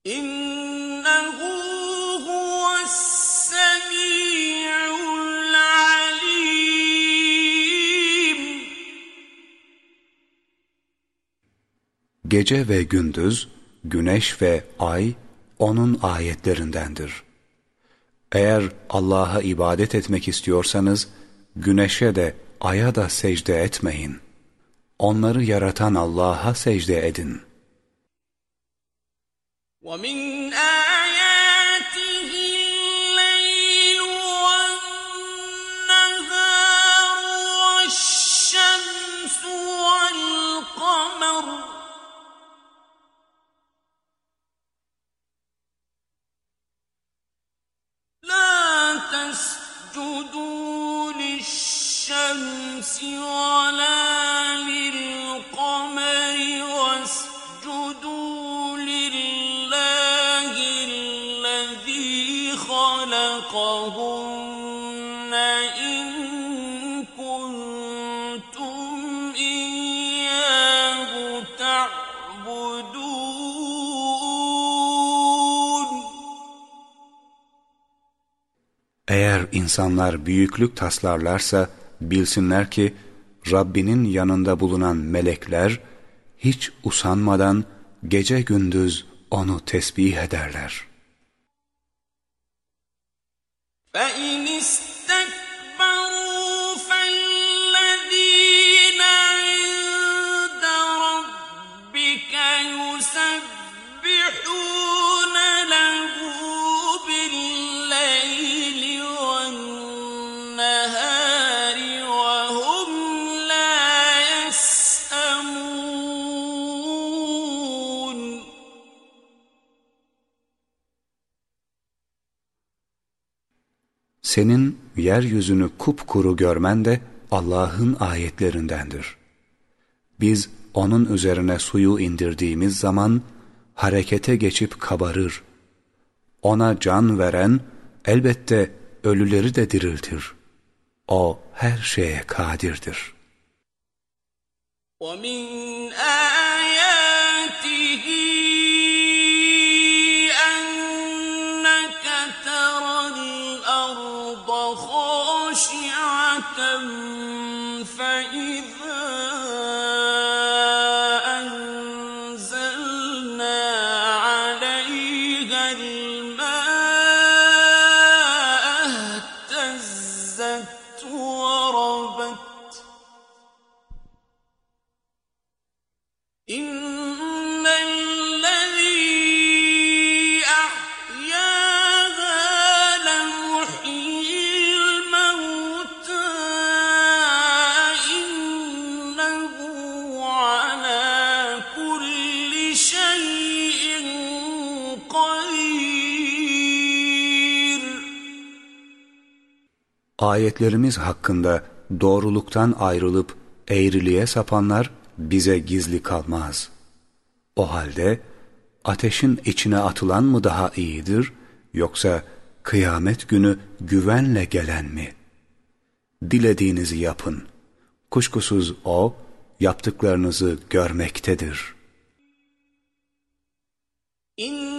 Gece ve gündüz, güneş ve ay O'nun ayetlerindendir. Eğer Allah'a ibadet etmek istiyorsanız, güneşe de aya da secde etmeyin. Onları yaratan Allah'a secde edin. وَمِنْ آيَاتِهِ اللَّيْلُ وَالنَّهَارُ وَالشَّمْسُ وَالْقَمَرُ. لَا تَسْجُدُوا لِلشَّمْسِ وَلَا insanlar büyüklük taslarlarsa bilsinler ki Rabbinin yanında bulunan melekler hiç usanmadan gece gündüz onu tesbih ederler. فَإِنِ Senin yeryüzünü kupkuru görmen de Allah'ın ayetlerindendir. Biz onun üzerine suyu indirdiğimiz zaman harekete geçip kabarır. Ona can veren elbette ölüleri de diriltir. O her şeye kadirdir. وَمِنْ Ayetlerimiz hakkında doğruluktan ayrılıp eğriliğe sapanlar bize gizli kalmaz. O halde ateşin içine atılan mı daha iyidir yoksa kıyamet günü güvenle gelen mi? Dilediğinizi yapın. Kuşkusuz O yaptıklarınızı görmektedir. إِنَّ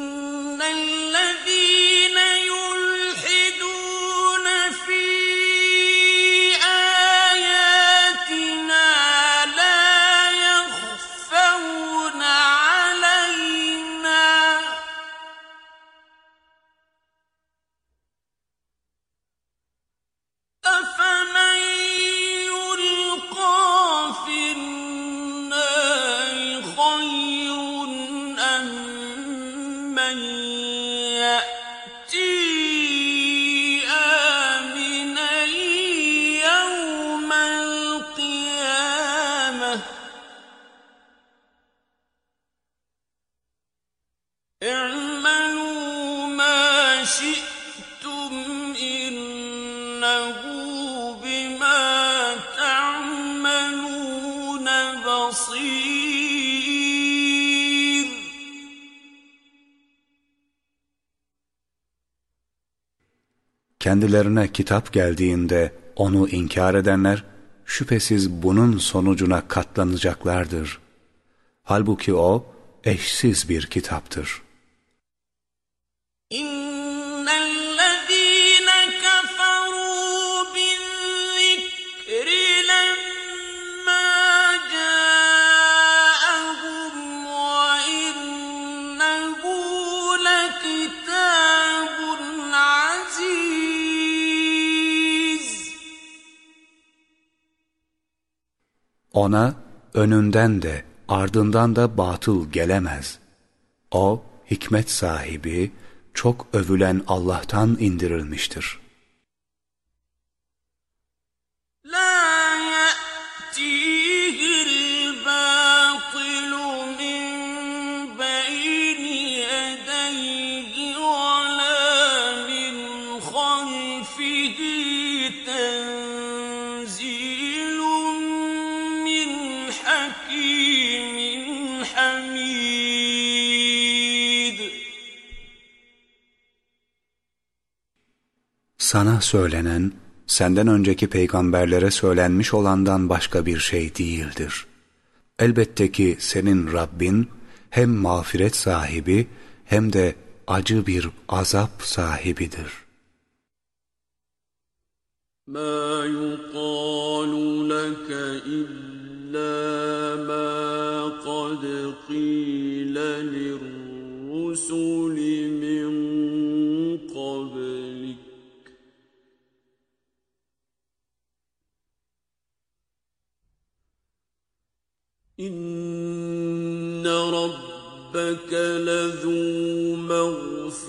Kendilerine kitap geldiğinde onu inkar edenler şüphesiz bunun sonucuna katlanacaklardır. Halbuki o eşsiz bir kitaptır. Ona önünden de ardından da batıl gelemez. O hikmet sahibi, çok övülen Allah'tan indirilmiştir. Sana söylenen, senden önceki peygamberlere söylenmiş olandan başka bir şey değildir. Elbette ki senin Rabbin hem mağfiret sahibi hem de acı bir azap sahibidir. ما يقال لك إلا ما قد قيل للرسل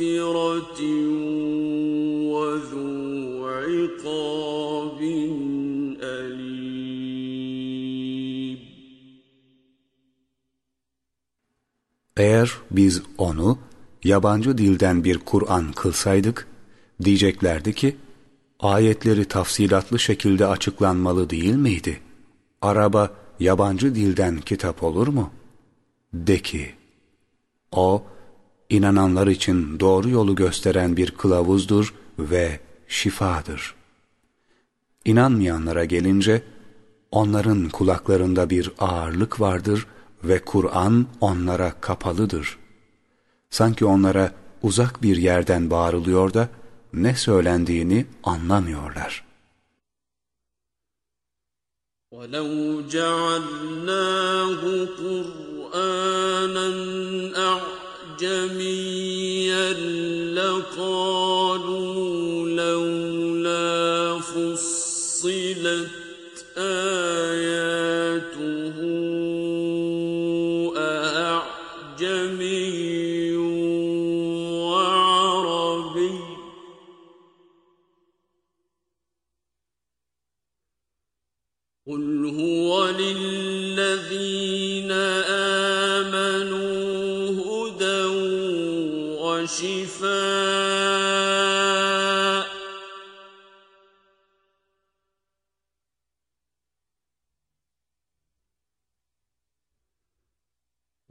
مغفرة وذو عقاب أليم Eğer biz onu yabancı dilden bir Kur'an kılsaydık, diyeceklerdi ki, ayetleri tafsilatlı şekilde açıklanmalı değil miydi? Araba yabancı dilden kitap olur mu? De ki, o, inananlar için doğru yolu gösteren bir kılavuzdur ve şifadır. İnanmayanlara gelince, onların kulaklarında bir ağırlık vardır ve Kur'an onlara kapalıdır. Sanki onlara uzak bir yerden bağırılıyor da ne söylendiğini anlamıyorlar. ولو جعلناه قرآنا أعجميا لقالوا لولا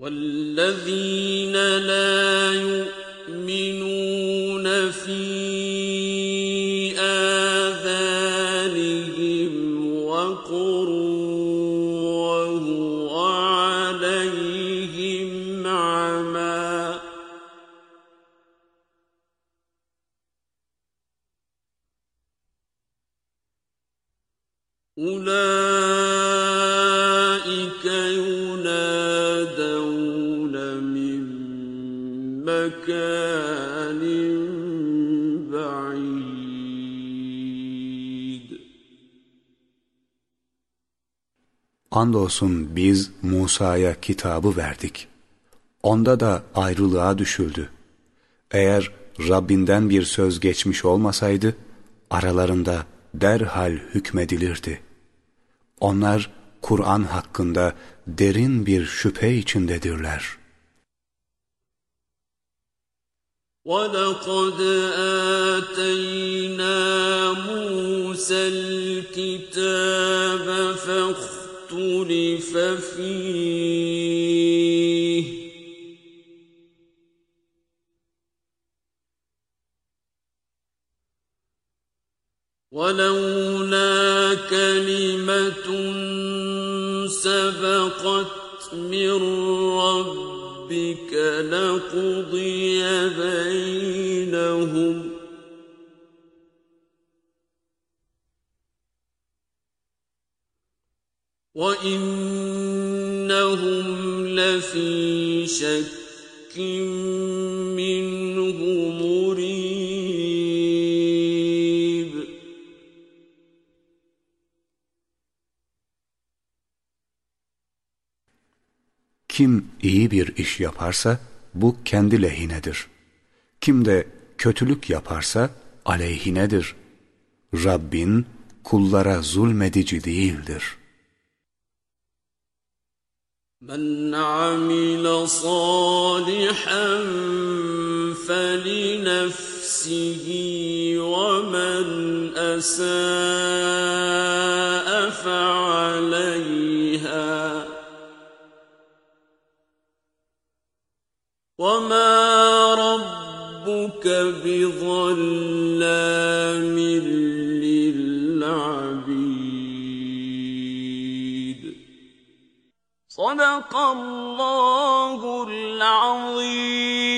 والذي Andolsun biz Musa'ya kitabı verdik. Onda da ayrılığa düşüldü. Eğer Rabbinden bir söz geçmiş olmasaydı, aralarında derhal hükmedilirdi. Onlar Kur'an hakkında derin bir şüphe içindedirler. ولقد آتينا موسى الكتاب فاختلف فيه. ولولا كلمة سبقت من ربك لقضي بينهم وإنهم لفي شك منه مريب Kim iyi bir iş yaparsa bu kendi lehinedir. Kim de kötülük yaparsa aleyhinedir. Rabbin kullara zulmedici değildir. من عمل صالحا فلنفسه ومن أساء فعليها وما ربك بظلام صدق الله العظيم.